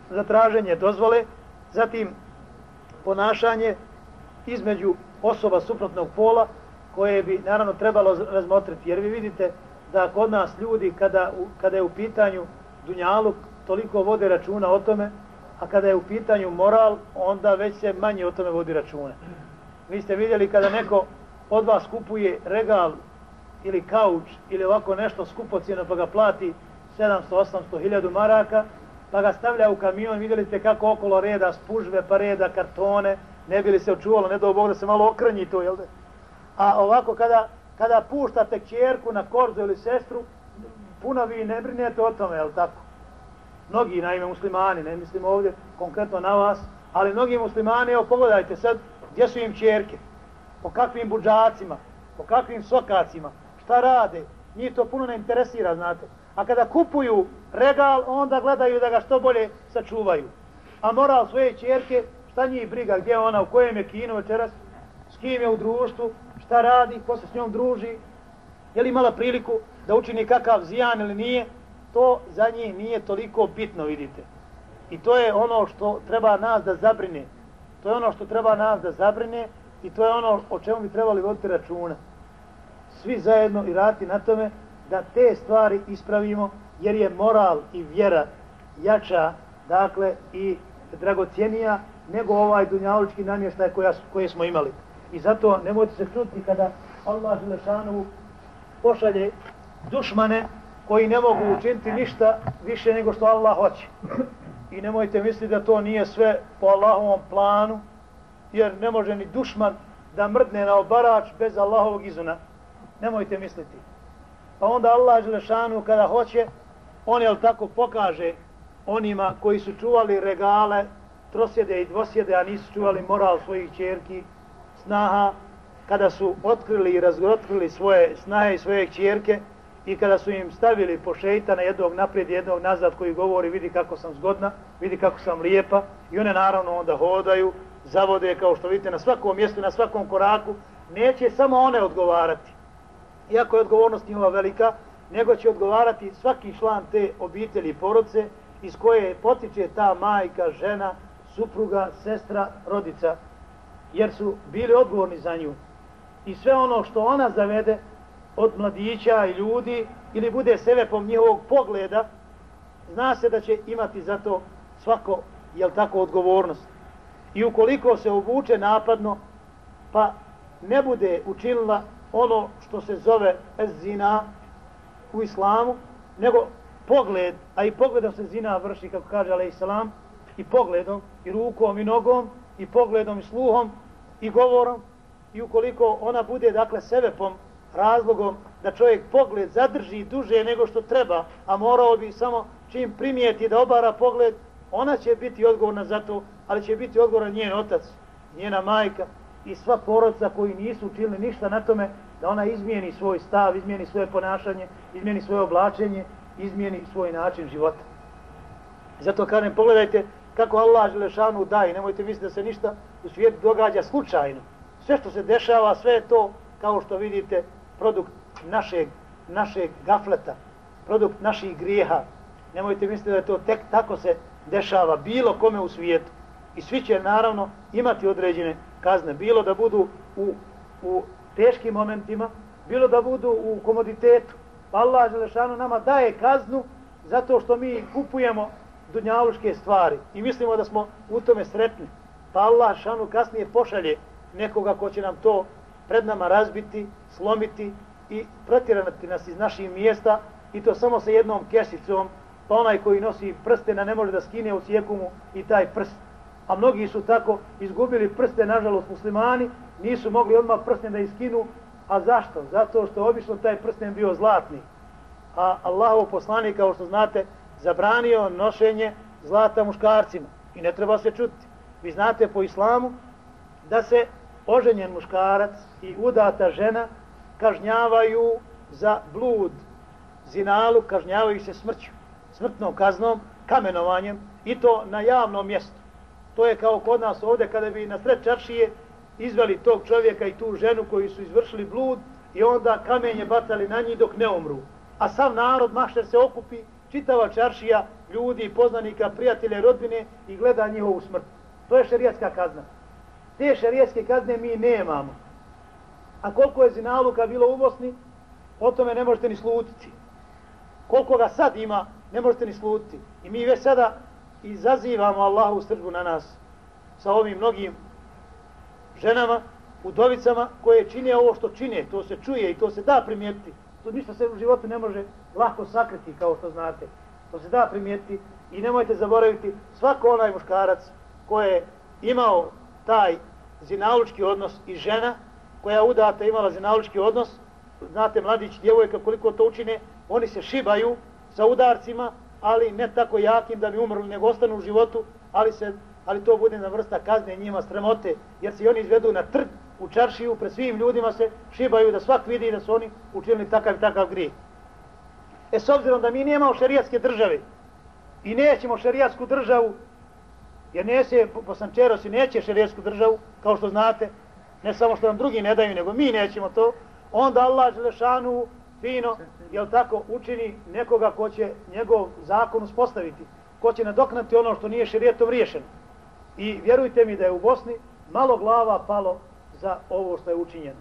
za traženje dozvole, zatim ponašanje između osoba suprotnog pola, koje bi naravno trebalo razmotriti. Jer vi vidite da kod nas ljudi, kada, kada je u pitanju dunjaluk, toliko vode računa o tome, a kada je u pitanju moral, onda već se manje o tome vodi računa. Vi ste vidjeli kada neko od vas kupuje regal ili kauč ili ovako nešto skupocijeno pa ga plati 700, 800, 1000 maraka, pa ga stavlja u kamion, vidjeli ste kako okolo reda spužve, pa reda kartone, ne bi li se očuvalo, ne do Bog da se malo okranji to, jel da? A ovako kada, kada puštate čerku na korzu ili sestru, puno vi ne brinete o tome, jel tako? Mnogi, naime, muslimani, ne mislim ovdje konkretno na vas, ali mnogi muslimani, evo pogledajte sad, gdje su im čerke? Po kakvim buđacima? Po kakvim sokacima? Šta rade? Njih to puno ne interesira, znate. A kada kupuju regal, onda gledaju da ga što bolje sačuvaju. A moral svoje čerke, šta njih briga, gdje ona, u kojem je kino večeras, s kim je u društvu, šta radi, ko se s njom druži, je li imala priliku da učini kakav zijan ili nije, to za njih nije toliko bitno, vidite. I to je ono što treba nas da zabrine. To je ono što treba nas da zabrine i to je ono o čemu bi trebali voditi računa. Svi zajedno i rati na tome da te stvari ispravimo, jer je moral i vjera jača, dakle, i dragocijenija nego ovaj dunjalučki namještaj koja, koje smo imali. I zato nemojte se čuti kada Allah Želešanu pošalje dušmane koji ne mogu učiniti ništa više nego što Allah hoće. I nemojte misliti da to nije sve po Allahovom planu, jer ne može ni dušman da mrdne na obarač bez Allahovog izuna. Nemojte misliti. Pa onda Allah Želešanu kada hoće, on je tako pokaže onima koji su čuvali regale, trosjede i dvosjede, a nisu čuvali moral svojih čerki, snaha, kada su otkrili i razotkrili svoje snahe i svoje čjerke i kada su im stavili po šeitana jednog naprijed jednog nazad koji govori vidi kako sam zgodna, vidi kako sam lijepa i one naravno onda hodaju, zavode kao što vidite na svakom mjestu, na svakom koraku, neće samo one odgovarati. Iako je odgovornost njihova velika, nego će odgovarati svaki član te obitelji i porodce iz koje potiče ta majka, žena, supruga, sestra, rodica jer su bili odgovorni za nju. I sve ono što ona zavede od mladića i ljudi ili bude sebe po njihovog pogleda, zna se da će imati za to svako jel tako, odgovornost. I ukoliko se obuče napadno, pa ne bude učinila ono što se zove zina u islamu, nego pogled, a i pogledom se zina vrši, kako kaže alaih salam, i pogledom, i rukom, i nogom, i pogledom, i sluhom, i govorom, i ukoliko ona bude, dakle, sebepom, razlogom da čovjek pogled zadrži duže nego što treba, a morao bi samo čim primijeti da obara pogled, ona će biti odgovorna za to, ali će biti odgovoran njen otac, njena majka i sva porodca koji nisu učinili ništa na tome da ona izmijeni svoj stav, izmijeni svoje ponašanje, izmijeni svoje oblačenje, izmijeni svoj način života. Zato kažem, pogledajte kako Allah Želešanu daje, nemojte misliti da se ništa u svijetu događa slučajno. Sve što se dešava, sve je to, kao što vidite, produkt našeg, našeg gafleta, produkt naših grijeha. Nemojte misliti da je to tek tako se dešava bilo kome u svijetu. I svi će naravno imati određene kazne, bilo da budu u, u teškim momentima, bilo da budu u komoditetu. Pa Allah Želešanu nama daje kaznu zato što mi kupujemo dunjaluške stvari i mislimo da smo u tome sretni. Pa Allah šanu kasnije pošalje nekoga ko će nam to pred nama razbiti, slomiti i protirati nas iz naših mjesta i to samo sa jednom kesicom, pa onaj koji nosi prstena ne može da skine u cijeku i taj prst. A mnogi su tako izgubili prste, nažalost muslimani, nisu mogli odmah prsten da iskinu, a zašto? Zato što obično taj prsten bio zlatni. A Allahov poslanik, kao što znate, zabranio nošenje zlata muškarcima. I ne treba se čuti. Vi znate po islamu da se oženjen muškarac i udata žena kažnjavaju za blud, zinalu, kažnjavaju se smrću, smrtnom kaznom, kamenovanjem i to na javnom mjestu. To je kao kod nas ovdje kada bi na sred čaršije izveli tog čovjeka i tu ženu koji su izvršili blud i onda kamenje bacali na njih dok ne umru. A sav narod mašter se okupi, čitava čaršija ljudi, poznanika, prijatelja, rodbine i gleda njihovu smrt. To je šerijatska kazna. Te šerijetske kazne mi nemamo. A koliko je zinaluka bilo u Bosni, o tome ne možete ni slutiti. Koliko ga sad ima, ne možete ni slutiti. I mi već sada izazivamo Allahu srđbu na nas sa ovim mnogim ženama, udovicama koje čine ovo što čine, to se čuje i to se da primijetiti. To ništa se u životu ne može lako sakriti kao što znate. To se da primijetiti i nemojte zaboraviti svako onaj muškarac koje je imao taj zinalučki odnos i žena koja udata imala zinalučki odnos, znate mladić, djevojka koliko to učine, oni se šibaju sa udarcima, ali ne tako jakim da bi umrli, nego ostanu u životu, ali, se, ali to bude na vrsta kazne njima stremote, jer se oni izvedu na trg u čaršiju, pred svim ljudima se šibaju da svak vidi da su oni učinili takav i takav grije. E s obzirom da mi nemamo šerijatske države i nećemo šerijatsku državu Jer ne se, Bosančerosi neće šerijsku državu, kao što znate, ne samo što nam drugi ne daju, nego mi nećemo to, onda Allah Želešanu fino, jel tako, učini nekoga ko će njegov zakon uspostaviti, ko će nadoknati ono što nije šerijetom riješeno. I vjerujte mi da je u Bosni malo glava palo za ovo što je učinjeno.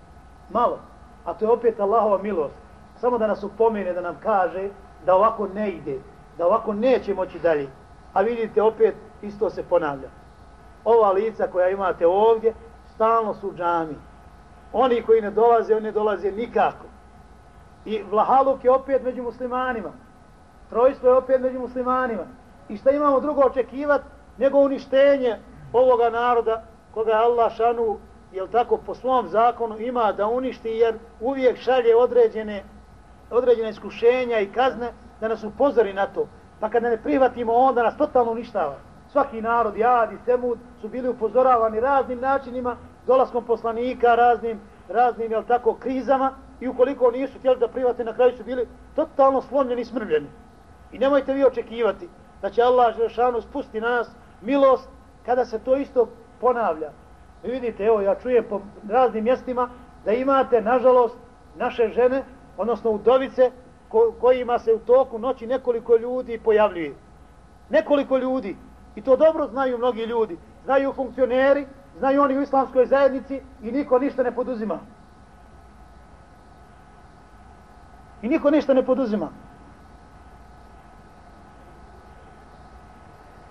Malo. A to je opet Allahova milost. Samo da nas upomene, da nam kaže da ovako ne ide, da ovako neće moći dalje. A vidite opet isto se ponavlja. Ova lica koja imate ovdje, stalno su džami. Oni koji ne dolaze, oni ne dolaze nikako. I vlahaluk je opet među muslimanima. Trojstvo je opet među muslimanima. I šta imamo drugo očekivati nego uništenje ovoga naroda koga je Allah šanu, jel tako, po svom zakonu ima da uništi jer uvijek šalje određene, određene iskušenja i kazne da nas upozori na to. Pa kad ne prihvatimo, onda nas totalno uništava svaki narod, Jad i Semud, su bili upozoravani raznim načinima, dolaskom poslanika, raznim, raznim, jel tako, krizama, i ukoliko nisu htjeli da prihvate, na kraju su bili totalno slomljeni i smrvljeni. I nemojte vi očekivati da će Allah Želešanu spusti na nas milost kada se to isto ponavlja. Vi vidite, evo, ja čujem po raznim mjestima da imate, nažalost, naše žene, odnosno udovice, ko, kojima se u toku noći nekoliko ljudi pojavljuje. Nekoliko ljudi. I to dobro znaju mnogi ljudi. Znaju funkcioneri, znaju oni u islamskoj zajednici i niko ništa ne poduzima. I niko ništa ne poduzima.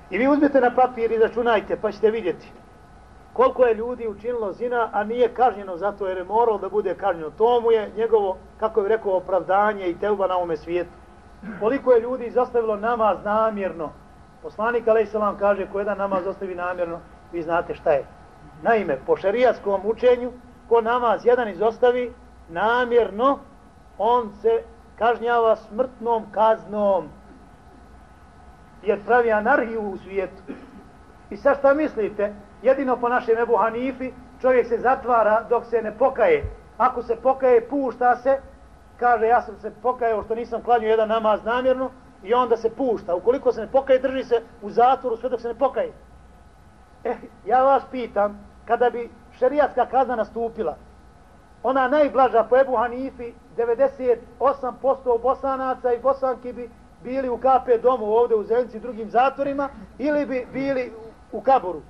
I vi uzmete na papir i računajte, pa ćete vidjeti koliko je ljudi učinilo zina, a nije kažnjeno zato jer je morao da bude kažnjeno. To mu je njegovo, kako je rekao, opravdanje i teuba na ovome svijetu. Koliko je ljudi zastavilo namaz namjerno. Poslanik a.s. kaže ko jedan namaz ostavi namjerno, vi znate šta je. Naime, po šarijatskom učenju, ko namaz jedan izostavi namjerno, on se kažnjava smrtnom kaznom. Jer pravi anarhiju u svijetu. I sad šta mislite? Jedino po našem Ebu Hanifi čovjek se zatvara dok se ne pokaje. Ako se pokaje, pušta se. Kaže, ja sam se pokajao što nisam klanio jedan namaz namjerno i onda se pušta. Ukoliko se ne pokaje, drži se u zatvoru sve dok se ne pokaje. Eh, ja vas pitam, kada bi šerijatska kazna nastupila, ona najblaža po Ebu Hanifi, 98% bosanaca i bosanki bi bili u KP domu ovdje u Zenici i drugim zatvorima ili bi bili u Kaboru.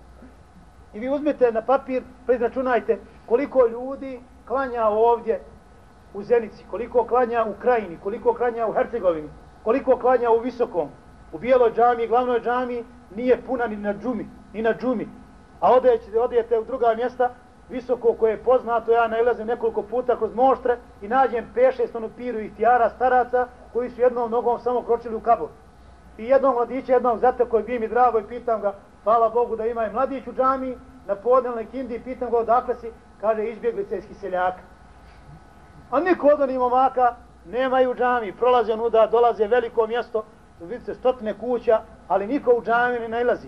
I vi uzmete na papir, pa izračunajte koliko ljudi klanja ovdje u Zenici, koliko klanja u Krajini, koliko klanja u Hercegovini, koliko klanja u Visokom, u Bijeloj džami, glavnoj džami, nije puna ni na džumi, ni na džumi. A odete, odete u druga mjesta, visoko koje je poznato, ja nailazim nekoliko puta kroz moštre i nađem peše stonu piru i tijara staraca koji su jednom nogom samo kročili u kabor. I jednom mladića, jednom zate koji bi mi drago i pitam ga, hvala Bogu da ima i mladić u džami, na podnelnoj kindi pitam ga odakle si, kaže izbjeglice iz Kiseljaka. A niko od onih momaka nemaju džami, prolaze nuda, dolaze veliko mjesto, vidite stotine kuća, ali niko u džami ne nalazi.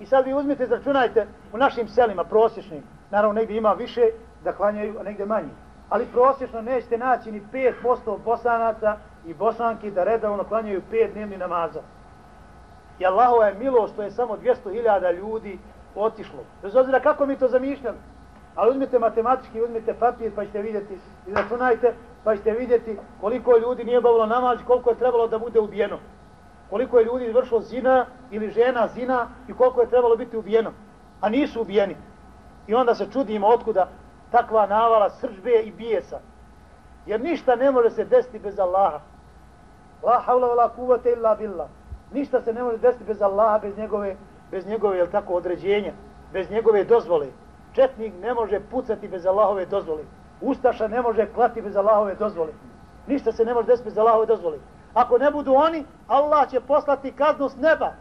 I sad vi uzmite, zračunajte u našim selima prosječnim, naravno negdje ima više da klanjaju, a negdje manje. Ali prosječno nećete naći ni 5% bosanaca i bosanki da redovno klanjaju 5 dnevni namaza. I Allahova je milost, to je samo 200.000 ljudi otišlo. Bez obzira kako mi to zamišljali. Ali uzmite matematički, uzmite papir pa ćete vidjeti, izračunajte pa ćete vidjeti koliko ljudi nije bavilo namaz, koliko je trebalo da bude ubijeno. Koliko je ljudi izvršilo zina ili žena zina i koliko je trebalo biti ubijeno. A nisu ubijeni. I onda se čudimo otkuda takva navala sržbe i bijesa. Jer ništa ne može se desiti bez Allaha. La havla la kuvata illa billah. Ništa se ne može desiti bez Allaha, bez njegove, bez njegove, jel tako, određenja, bez njegove dozvole. Četnik ne može pucati bez Allahove dozvole. Ustaša ne može klati bez Allahove dozvole. Ništa se ne može desiti bez Allahove dozvole. Ako ne budu oni, Allah će poslati kaznu s neba.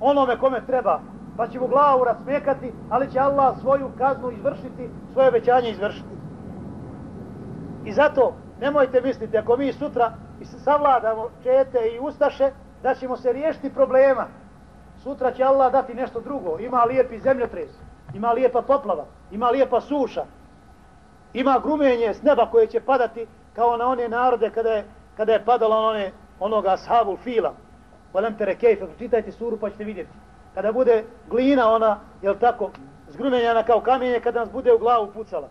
Onome kome treba. Pa će mu glavu rasmekati, ali će Allah svoju kaznu izvršiti, svoje obećanje izvršiti. I zato nemojte misliti, ako mi sutra i savladamo čete i ustaše, da ćemo se riješiti problema. Sutra će Allah dati nešto drugo. Ima lijepi zemljotres, ima lijepa poplava, ima lijepa suša, ima grumenje s neba koje će padati kao na one narode kada je, kada je padalo na one, onoga ashabul fila. Volem tere kejfe, čitajte suru pa ćete vidjeti. Kada bude glina ona, jel tako, zgrumenjana kao kamenje, kada nas bude u glavu pucala.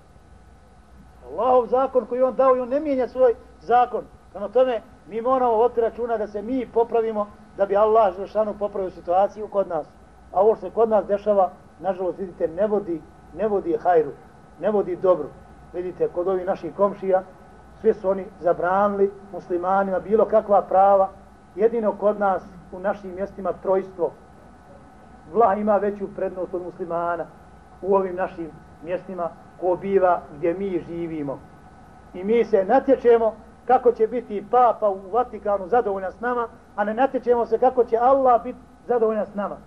Allahov zakon koji on dao i on ne mijenja svoj zakon. Prema tome, mi moramo voditi računa da se mi popravimo, da bi Allah Želšanu popravio situaciju kod nas. A ovo što se kod nas dešava, nažalost, vidite, ne vodi, ne vodi hajru, ne vodi dobru. Vidite, kod ovih naših komšija, sve su oni zabranili muslimanima bilo kakva prava, jedino kod nas u našim mjestima trojstvo. Vlah ima veću prednost od muslimana u ovim našim mjestima ko biva gdje mi živimo. I mi se natječemo kako će biti papa u Vatikanu zadovoljan s nama, a ne natječemo se kako će Allah biti zadovoljan s nama.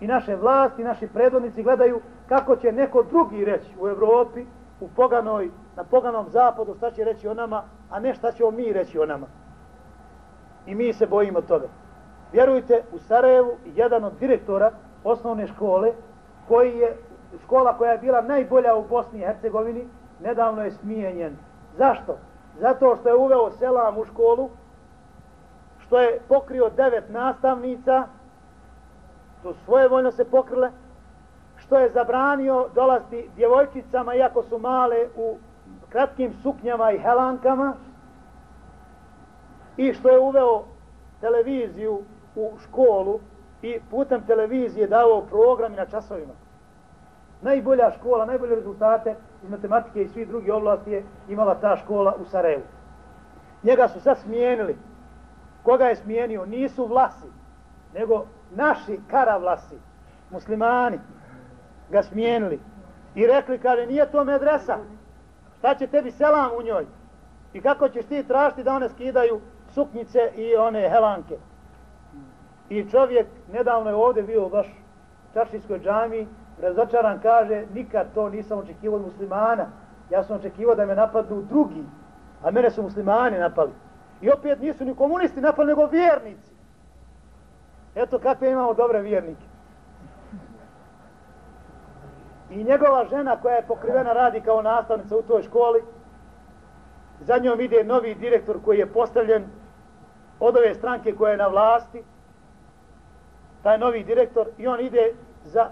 I naše vlasti, naši predvodnici gledaju kako će neko drugi reći u Evropi, u poganoj, na poganom zapadu šta će reći o nama, a ne šta ćemo mi reći o nama. I mi se bojimo toga. Vjerujte, u Sarajevu jedan od direktora osnovne škole, koji je škola koja je bila najbolja u Bosni i Hercegovini, nedavno je smijenjen. Zašto? Zato što je uveo selam u školu, što je pokrio devet nastavnica, to svoje voljno se pokrile, što je zabranio dolaziti djevojčicama, iako su male, u kratkim suknjama i helankama, i što je uveo televiziju u školu i putem televizije dao program na časovima. Najbolja škola, najbolje rezultate iz matematike i svih drugih oblasti je imala ta škola u Sarajevu. Njega su sad smijenili. Koga je smijenio? Nisu vlasi. nego naši karavlasi, muslimani, ga smijenili. I rekli, kaže, nije to medresa. Šta će tebi selam u njoj? I kako ćeš ti tražiti da one skidaju suknjice i one helanke? I čovjek, nedavno je ovdje bio baš u Čašinskoj džamiji, razočaran kaže, nikad to nisam očekivao od muslimana. Ja sam očekivao da me napadnu drugi, a mene su muslimani napali. I opet nisu ni komunisti napali, nego vjernici. Eto kakve imamo dobre vjernike. I njegova žena koja je pokrivena radi kao nastavnica u toj školi, za njom ide novi direktor koji je postavljen od ove stranke koja je na vlasti, taj novi direktor, i on ide za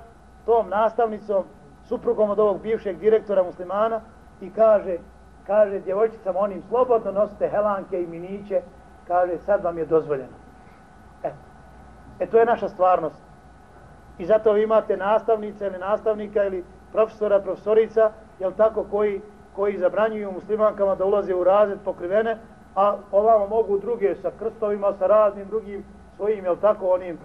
tom nastavnicom, suprugom od ovog bivšeg direktora muslimana i kaže, kaže djevojčicama onim slobodno nosite helanke i miniće, kaže sad vam je dozvoljeno. E, e to je naša stvarnost. I zato vi imate nastavnice ili nastavnika ili profesora, profesorica, jel tako, koji, koji zabranjuju muslimankama da ulaze u razred pokrivene, a ovamo mogu druge sa krstovima, sa raznim drugim svojim, jel tako, onim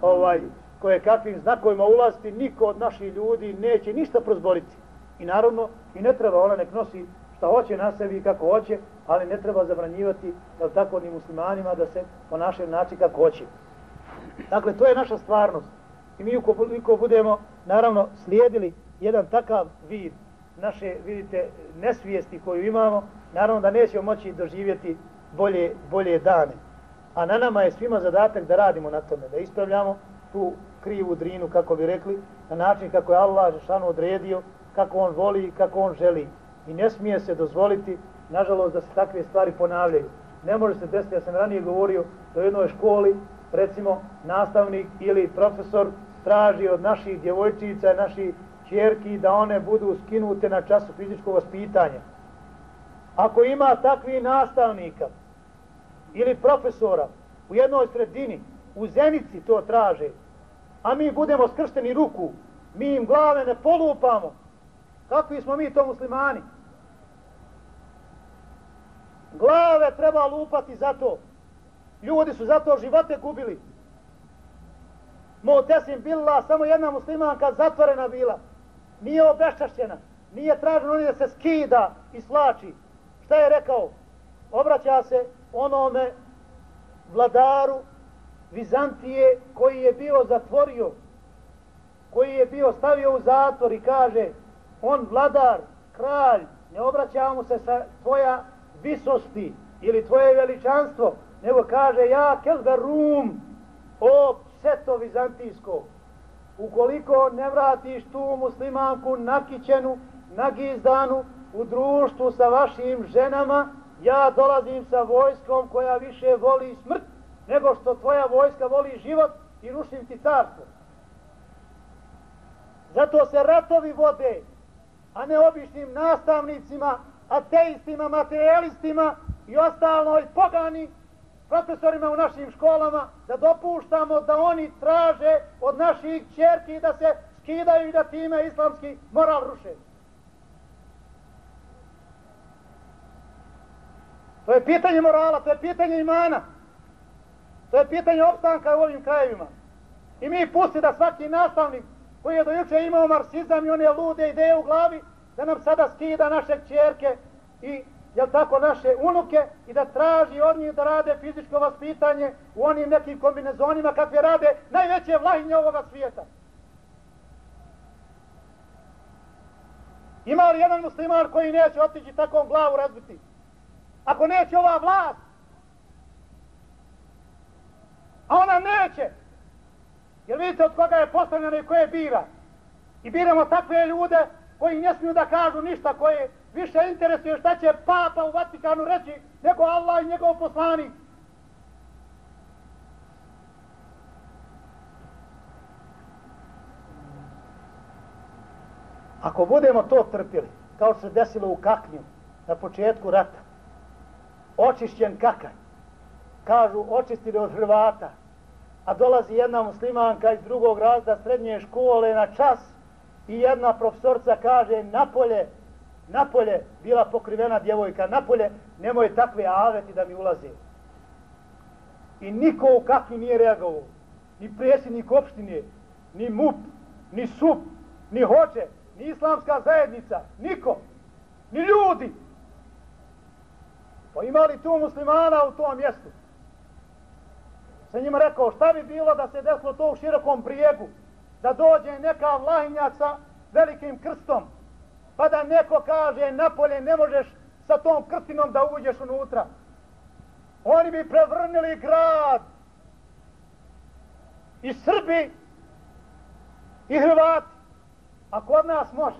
ovaj, koje kakvim znakovima ulaziti, niko od naših ljudi neće ništa prozboriti. I naravno, i ne treba ona nek nosi šta hoće na sebi i kako hoće, ali ne treba zabranjivati, jel tako, ni muslimanima da se ponašaju način kako hoće. Dakle, to je naša stvarnost. I mi ukoliko budemo, naravno, slijedili jedan takav vid naše, vidite, nesvijesti koju imamo, naravno da nećemo moći doživjeti bolje, bolje dane. A na nama je svima zadatak da radimo na tome, da ispravljamo tu krivu drinu, kako bi rekli, na način kako je Allah Žešanu odredio, kako on voli i kako on želi. I ne smije se dozvoliti, nažalost, da se takve stvari ponavljaju. Ne može se desiti, ja sam ranije govorio, da u jednoj školi, recimo, nastavnik ili profesor traži od naših djevojčica, naših čjerki, da one budu skinute na času fizičkog vaspitanja. Ako ima takvi nastavnika ili profesora u jednoj sredini, u Zenici to traže, a mi budemo skršteni ruku, mi im glave ne polupamo, kakvi smo mi to muslimani? Glave treba lupati za to. Ljudi su zato živote gubili. Motesim bila, samo jedna muslimanka zatvorena bila. Nije obešćašćena. Nije traženo ni da se skida i slači. Šta je rekao? Obraća se onome vladaru Vizantije koji je bio zatvorio, koji je bio stavio u zatvor i kaže on vladar, kralj, ne obraćamo se sa tvoja visosti ili tvoje veličanstvo, nego kaže ja kelber rum, o pseto vizantijsko, ukoliko ne vratiš tu muslimanku nakićenu, nagizdanu u društvu sa vašim ženama, ja dolazim sa vojskom koja više voli smrt nego što tvoja vojska voli život i rušim ti carstvo. Zato se ratovi vode, a ne običnim nastavnicima, ateistima, materialistima i ostaloj pogani profesorima u našim školama da dopuštamo da oni traže od naših čerki da se skidaju i da time islamski moral ruše. To je pitanje morala, to je pitanje imana. To je pitanje opstanka u ovim krajevima. I mi pusti da svaki nastavnik koji je dojuče imao marksizam i one lude ideje u glavi, da nam sada skida naše čerke i jel tako, naše unuke i da traži od njih da rade fizičko vaspitanje u onim nekim kombinezonima kakve rade najveće vlahinje ovoga svijeta. Ima li jedan musliman koji neće otići takvom glavu razbiti? Ako neće ova vlast, a ona neće, jer vidite od koga je postavljena i koje bira. I biramo takve ljude koji ne smiju da kažu ništa, koje više interesuje šta će papa u Vatikanu reći nego Allah i njegov poslanik. Ako budemo to trpili, kao što se desilo u Kaknju, na početku rata, očišćen Kakanj, kažu očistili od Hrvata, a dolazi jedna muslimanka iz drugog razda srednje škole na čas i jedna profesorca kaže napolje, napolje, bila pokrivena djevojka, napolje, nemoj takve aveti da mi ulaze. I niko u kakvi nije reagovao. ni predsjednik opštine, ni MUP, ni SUP, ni hoće, ni islamska zajednica, niko, ni ljudi. Pa imali tu muslimana u tom mjestu? Sa njima rekao, šta bi bilo da se desilo to u širokom prijegu, da dođe neka vlahinja sa velikim krstom, pa da neko kaže napolje ne možeš sa tom krstinom da uđeš unutra. Oni bi prevrnili grad. I Srbi, i Hrvati. A kod nas može.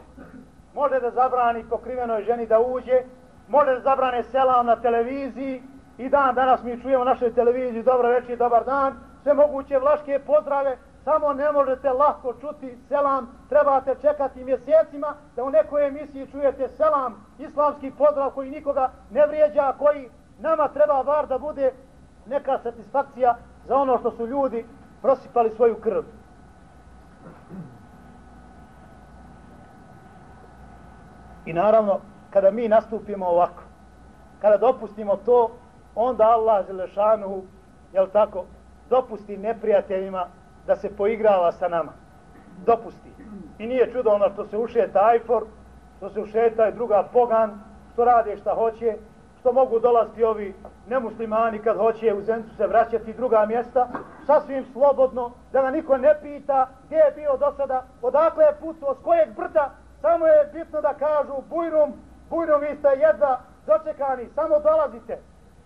Može da zabrani pokrivenoj ženi da uđe, može da zabrane selam na televiziji, i dan danas mi čujemo našoj televiziji dobro večer, dobar dan, sve moguće vlaške pozdrave, samo ne možete lahko čuti selam, trebate čekati mjesecima da u nekoj emisiji čujete selam, islamski pozdrav koji nikoga ne vrijeđa, koji nama treba var da bude neka satisfakcija za ono što su ljudi prosipali svoju krv. I naravno, kada mi nastupimo ovako, kada dopustimo to, onda Allah Želešanuhu, jel tako, dopusti neprijateljima da se poigrava sa nama. Dopusti. I nije čudo ono što se ušeta ajfor, što se ušeta i druga pogan, što rade šta hoće, što mogu dolaziti ovi nemuslimani kad hoće u Zencu se vraćati druga mjesta, sasvim slobodno, da na niko ne pita gdje je bio do sada, odakle je puto, s kojeg brda, samo je bitno da kažu bujrum, bujrum vi ste jedva dočekani, samo dolazite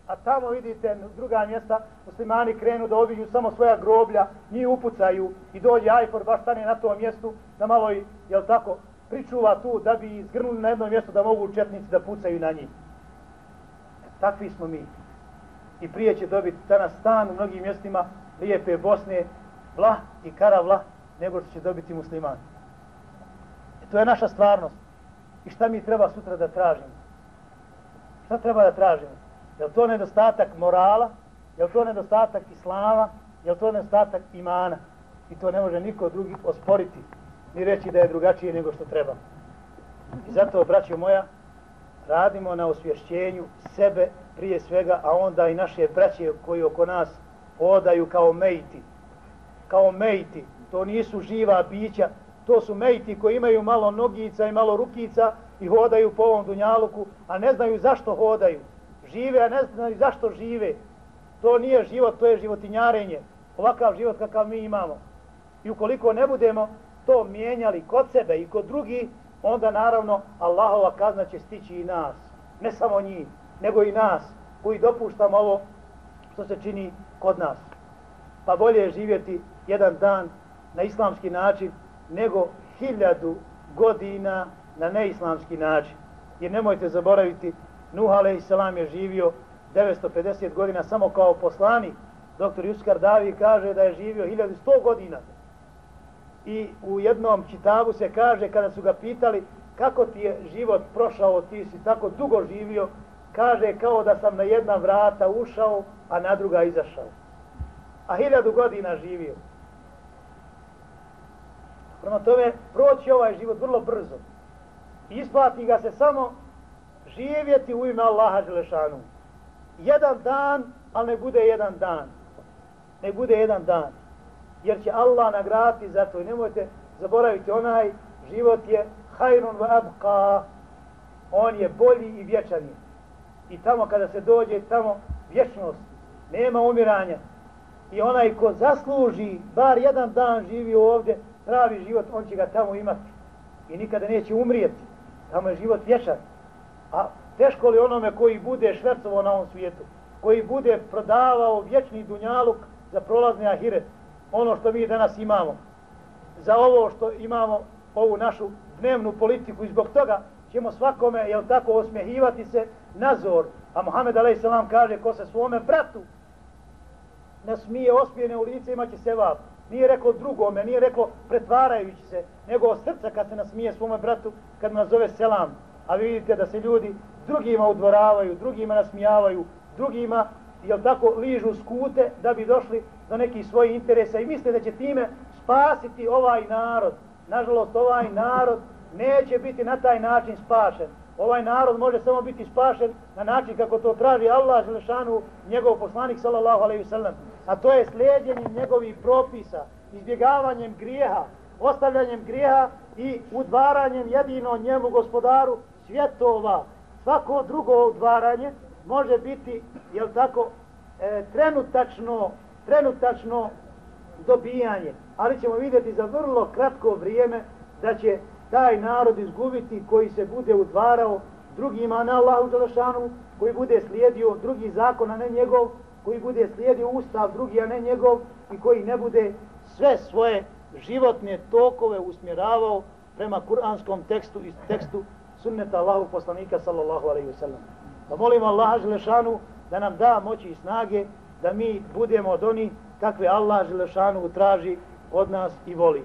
a tamo vidite druga mjesta, muslimani krenu da obiđu samo svoja groblja, njih upucaju i dođe Ajfor, baš stane na tom mjestu, da malo, jel tako, pričuva tu da bi izgrnuli na jedno mjesto da mogu četnici da pucaju na njih. E, takvi smo mi. I prije će dobiti danas stan u mnogim mjestima lijepe Bosne, vlah i kara vlah, nego što će dobiti muslimani. E, to je naša stvarnost. I šta mi treba sutra da tražimo? Šta treba da tražimo? Je to nedostatak morala? Je to nedostatak islama? Je to nedostatak imana? I to ne može niko drugi osporiti ni reći da je drugačije nego što treba. I zato, braćo moja, radimo na osvješćenju sebe prije svega, a onda i naše braće koji oko nas odaju kao mejti. Kao mejti. To nisu živa bića, to su mejti koji imaju malo nogica i malo rukica i hodaju po ovom dunjaluku, a ne znaju zašto hodaju žive, a ne znaju zašto žive. To nije život, to je životinjarenje. Ovakav život kakav mi imamo. I ukoliko ne budemo to mijenjali kod sebe i kod drugih, onda naravno Allahova kazna će stići i nas. Ne samo njih, nego i nas koji dopuštamo ovo što se čini kod nas. Pa bolje je živjeti jedan dan na islamski način nego hiljadu godina na neislamski način. Jer nemojte zaboraviti Nuh a.s. je živio 950 godina samo kao poslanik. Doktor Juskar Davi kaže da je živio 1100 godina. I u jednom čitavu se kaže kada su ga pitali kako ti je život prošao, ti si tako dugo živio, kaže kao da sam na jedna vrata ušao, a na druga izašao. A hiljadu godina živio. Prema tome, proći ovaj život vrlo brzo. Isplati ga se samo živjeti u ime Allaha Želešanu. Jedan dan, ali ne bude jedan dan. Ne bude jedan dan. Jer će Allah nagrati za to. I nemojte zaboraviti, onaj život je hajrun wa abqa. On je bolji i vječan I tamo kada se dođe, tamo vječnost. Nema umiranja. I onaj ko zasluži, bar jedan dan živi ovdje, pravi život, on će ga tamo imati. I nikada neće umrijeti. Tamo je život vječan. A teško li onome koji bude švercovo na ovom svijetu, koji bude prodavao vječni dunjaluk za prolazni ahiret, ono što mi danas imamo, za ovo što imamo, ovu našu dnevnu politiku i zbog toga ćemo svakome, jel tako, osmehivati se nazor. A Muhammed A.S. kaže, ko se svome bratu ne smije osmijene u lice, imaće se vab. Nije rekao drugome, nije rekao pretvarajući se, nego od srca kad se nasmije svome bratu, kad mu nazove selam a vidite da se ljudi drugima udvoravaju, drugima nasmijavaju, drugima, jel tako, ližu skute da bi došli do nekih svojih interesa i misle da će time spasiti ovaj narod. Nažalost, ovaj narod neće biti na taj način spašen. ovaj narod može samo biti spašen na način kako to traži Allah Želešanu, njegov poslanik sallallahu alaihi sallam. A to je slijedjenjem njegovih propisa, izbjegavanjem grijeha, ostavljanjem grijeha i udvaranjem jedino njemu gospodaru svjetova. Svako drugo udvaranje može biti, jel tako, e, trenutačno, trenutačno dobijanje. Ali ćemo vidjeti za vrlo kratko vrijeme da će taj narod izgubiti koji se bude udvarao drugima na Allahu Đelešanu, koji bude slijedio drugi zakon, a ne njegov, koji bude slijedio ustav drugi, a ne njegov, i koji ne bude sve svoje životne tokove usmjeravao prema kuranskom tekstu i tekstu sunneta Allahu poslanika sallallahu alaihi wasallam. Pa molim Allaha Želešanu da nam da moći i snage da mi budemo od onih kakve Allah Želešanu traži od nas i voli.